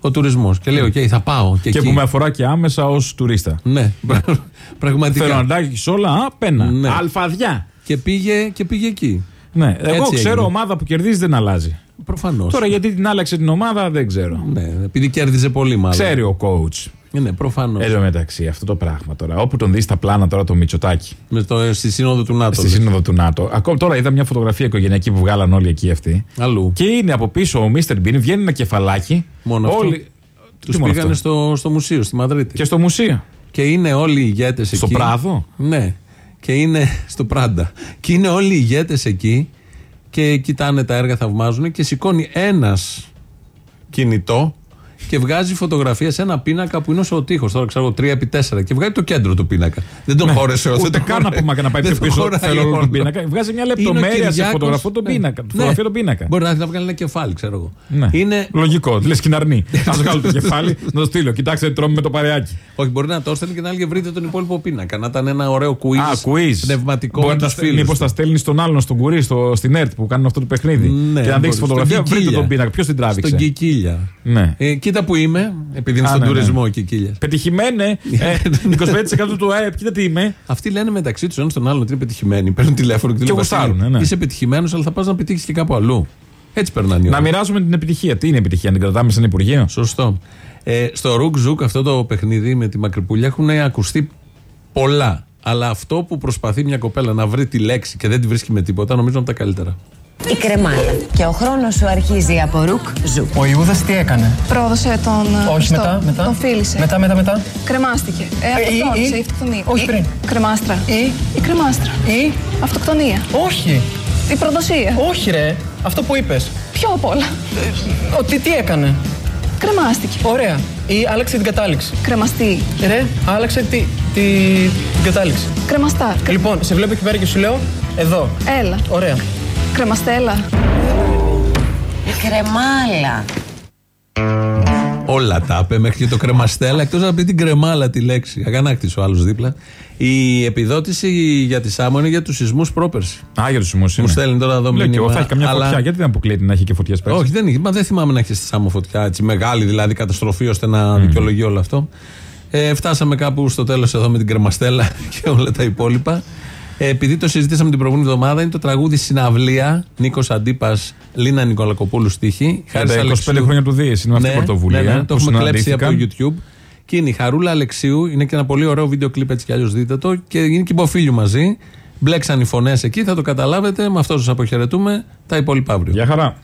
ο τουρισμός. Και λέει, οκ, θα πάω. Και, Και εκεί. που με αφορά και άμεσα ως τουρίστα. Ναι, πραγματικά. Θέλω να τα έχεις όλα, α, πένα. Ναι. Αλφαδιά. Και πήγε, και πήγε εκεί. Ναι, εγώ Έτσι ξέρω έγινε. ομάδα που κερδίζει δεν αλλάζει. Προφανώς. Τώρα γιατί την άλλαξε την ομάδα δεν ξέρω. Ναι, επειδή κέρδιζε πολύ μάλλον. Ξέρει ο coach. Ναι, προφανώς. Εν τω μεταξύ, αυτό το πράγμα τώρα. Όπου τον δεις στα πλάνα τώρα το Μητσοτάκι. Με το, στη σύνοδο του ΝΑΤΟ. Στη σύνοδο του ΝΑΤΟ. Ακόμα τώρα είδα μια φωτογραφία οικογενειακή που βγάλαν όλοι εκεί αυτοί. Αλλού. Και είναι από πίσω ο Μίστερ Μπιν, βγαίνει ένα κεφαλάκι. Μόνο αυτό. όλοι... Τους Τι μόνο πήγανε αυτό; στο, στο μουσείο, στη Μαδρίτη. Και στο μουσείο. Και είναι όλοι οι ηγέτες εκεί. Στο Πράδο; Ναι. Και είναι στο Πράντα. Και είναι όλοι οι ηγέτες εκεί και κοιτάνε τα έργα, θαυμάζουν και σηκώνει ένας κινητό και βγάζει φωτογραφία σε ένα πίνακα που είναι στο τείχο. Τώρα ξέρω 3x4 και βγάζει το κέντρο του πίνακα. Δεν τον Ναι. χώρεσε ο Ούτε δεν τον καν χωράει. από μακριά να πάει Δεν πιο τον πίσω. χωράει Θέλω όλο όλο. τον πίνακα. Βγάζει μια Είναι ο λεπτομέρεια σε Κυριάκος. φωτογραφό τον Ναι. πίνακα. Ναι. Φωτογραφία τον πίνακα. Μπορεί να βγάλει ένα κεφάλι, ξέρω εγώ. Ναι. Είναι... Λογικό. Λες και να αρνεί. Να βγάλω το κεφάλι, να το στείλω. Κοιτάξτε, τρώμε με το παρεάκι. Όχι, μπορεί να το έστελνε και να έλεγε βρείτε τον υπόλοιπο πίνακα. Να ήταν ένα ωραίο quiz. Α, quiz. Πνευματικό Μπορεί με να τους τα φίλους Μήπως του. τα στέλνει στον άλλον, στον κουρί, στο, στην ΕΡΤ που κάνουν αυτό το παιχνίδι. Ναι, και να δείξει μπορεί. φωτογραφία, Στον βρείτε Κικίλια. τον πίνακα. Ποιος την τράβηξε; Στον Κικίλια. Ναι. Ε, κοίτα που είμαι, επειδή είναι Α, στον ναι, ναι. τουρισμό ο Κικίλιας. Πετυχημένε. ε, 25% του ΑΕΠ, κοίτα τι είμαι. Αυτοί λένε μεταξύ τους ένας στον άλλον ότι είναι πετυχημένοι. Παίρνουν τηλέφωνο και του Και λένε γουστάρουν, «Βασίλη, ναι, ναι. Είσαι πετυχημένος, αλλά θα πας να πετύχεις και κάπου αλλού. Έτσι περνάνε οι Να ώρες. μοιράζουμε την επιτυχία. Τι είναι επιτυχία, να την κρατάμε σαν Υπουργείο; Σωστό. Ε, στο Ρουκ Ζουκ, αυτό το παιχνίδι με τη μακρυπούλια έχουν ακουστεί πολλά. Αλλά αυτό που προσπαθεί μια κοπέλα να βρει τη λέξη και δεν τη βρίσκει με τίποτα, νομίζω είναι από τα καλύτερα. Η κρεμάλα. Και ο χρόνος σου αρχίζει από ρουκ ζου. Ο Ιούδας τι έκανε; Πρόδωσε τον Όχι, Χριστό. μετά, μετά. Τον φίλησε. Μετά, μετά, μετά. Κρεμάστηκε. Ε, Ε, αυτοκτόνησε ή- η αυτοκτονία. όχι Ή- πριν. Κρεμάστρα. Ή. Η κρεμάστρα. Ή. Αυτοκτονία. Όχι. Η προδοσία. Όχι ρε. Αυτό που είπες. Ποιο απ' όλα. Ότι τι έκανε; Κρεμάστηκε. Ωραία. Ή άλλαξε την κατάληξη. Κρεμαστή. Ρε, άλλαξε τη, τη, την κατάληξη. Κρεμαστά. Λοιπόν, σε βλέπω εκεί πέρα και σου λέω εδώ. Έλα. Ωραία. Κρεμαστέλα. Η κρεμάλα. Όλα τα είπε μέχρι και το κρεμαστέλα, εκτός να πει την κρεμάλα τη λέξη. Αγανάκτη ο άλλο δίπλα. Η επιδότηση για τη Σάμο είναι για τους σεισμούς πρόπερση. Α, για τους σεισμούς. Μου στέλνει τώρα εδώ Λέω και μήνυμα. εγώ θα έχει καμιά αλλά- φωτιά. Γιατί δεν αποκλείεται να έχει και φωτιές πέρσι; Όχι, δεν, είχε. Μα δεν θυμάμαι να έχεις στη Σάμο φωτιά. Έτσι, μεγάλη δηλαδή καταστροφή ώστε να δικαιολογεί όλο αυτό. Ε, φτάσαμε κάπου στο τέλος εδώ με την κρεμαστέλα και όλα τα υπόλοιπα. Ε, επειδή το συζητήσαμε την προηγούμενη εβδομάδα, είναι το τραγούδι Συναυλία. Νίκος Αντίπας, Λίνα Νικολακοπούλου Στίχη. Χάρης 25 χρόνια του Δίε. Είναι αυτή η ναι, πρωτοβουλία. Ναι, ναι, το έχουμε κλέψει από το YouTube. Και είναι η Χαρούλα Αλεξίου. Είναι και ένα πολύ ωραίο βίντεο κλειπ έτσι κι αλλιώς δείτε το. Και είναι και υποφίλιο μαζί. Μπλέξαν οι φωνές εκεί, θα το καταλάβετε. Με αυτό σας αποχαιρετούμε. Τα υπόλοιπα αύριο. Γεια χαρά.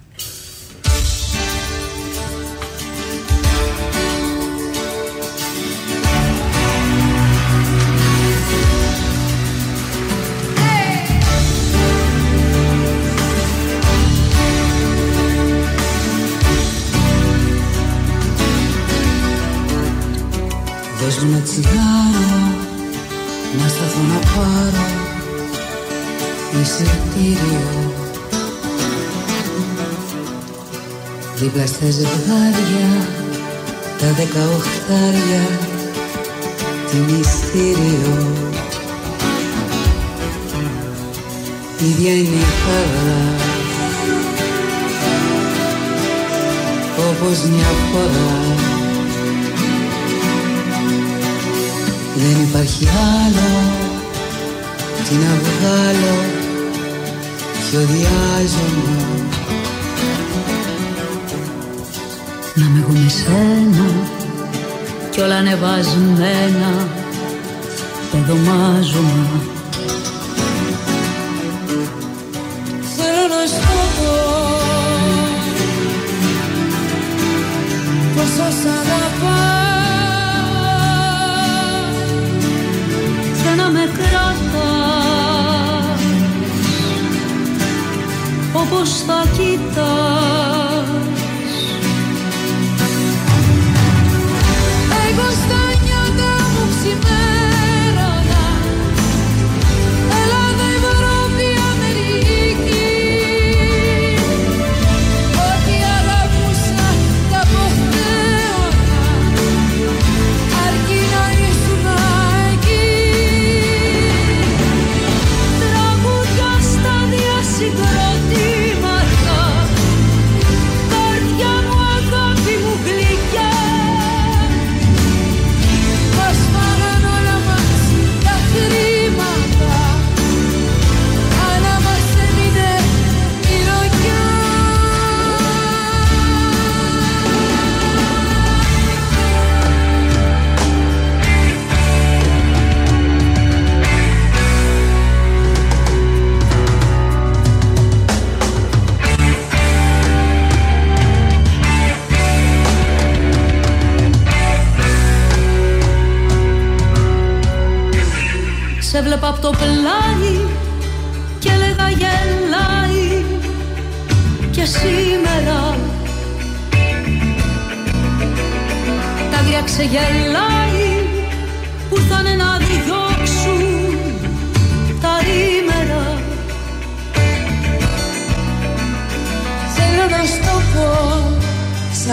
Χτύπα στα ζευγάρια τα δεκαοχτάρια τη μυστήριο. Ίδια είναι η χαρά. Όπως μια φορά. Δεν υπάρχει άλλο τι να βγάλω πιο διάζομαι έχω με κι όλα ανεβασμένα δεν δωμάζομαι Θέλω να σου πω πόσο σ' αγαπάω και να με κράτα όπως θα κοιτάς.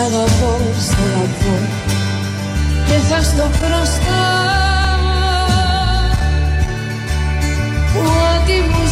αγαπώ, σ' αγαπώ και θα στο μπροστά. Ό,τι μου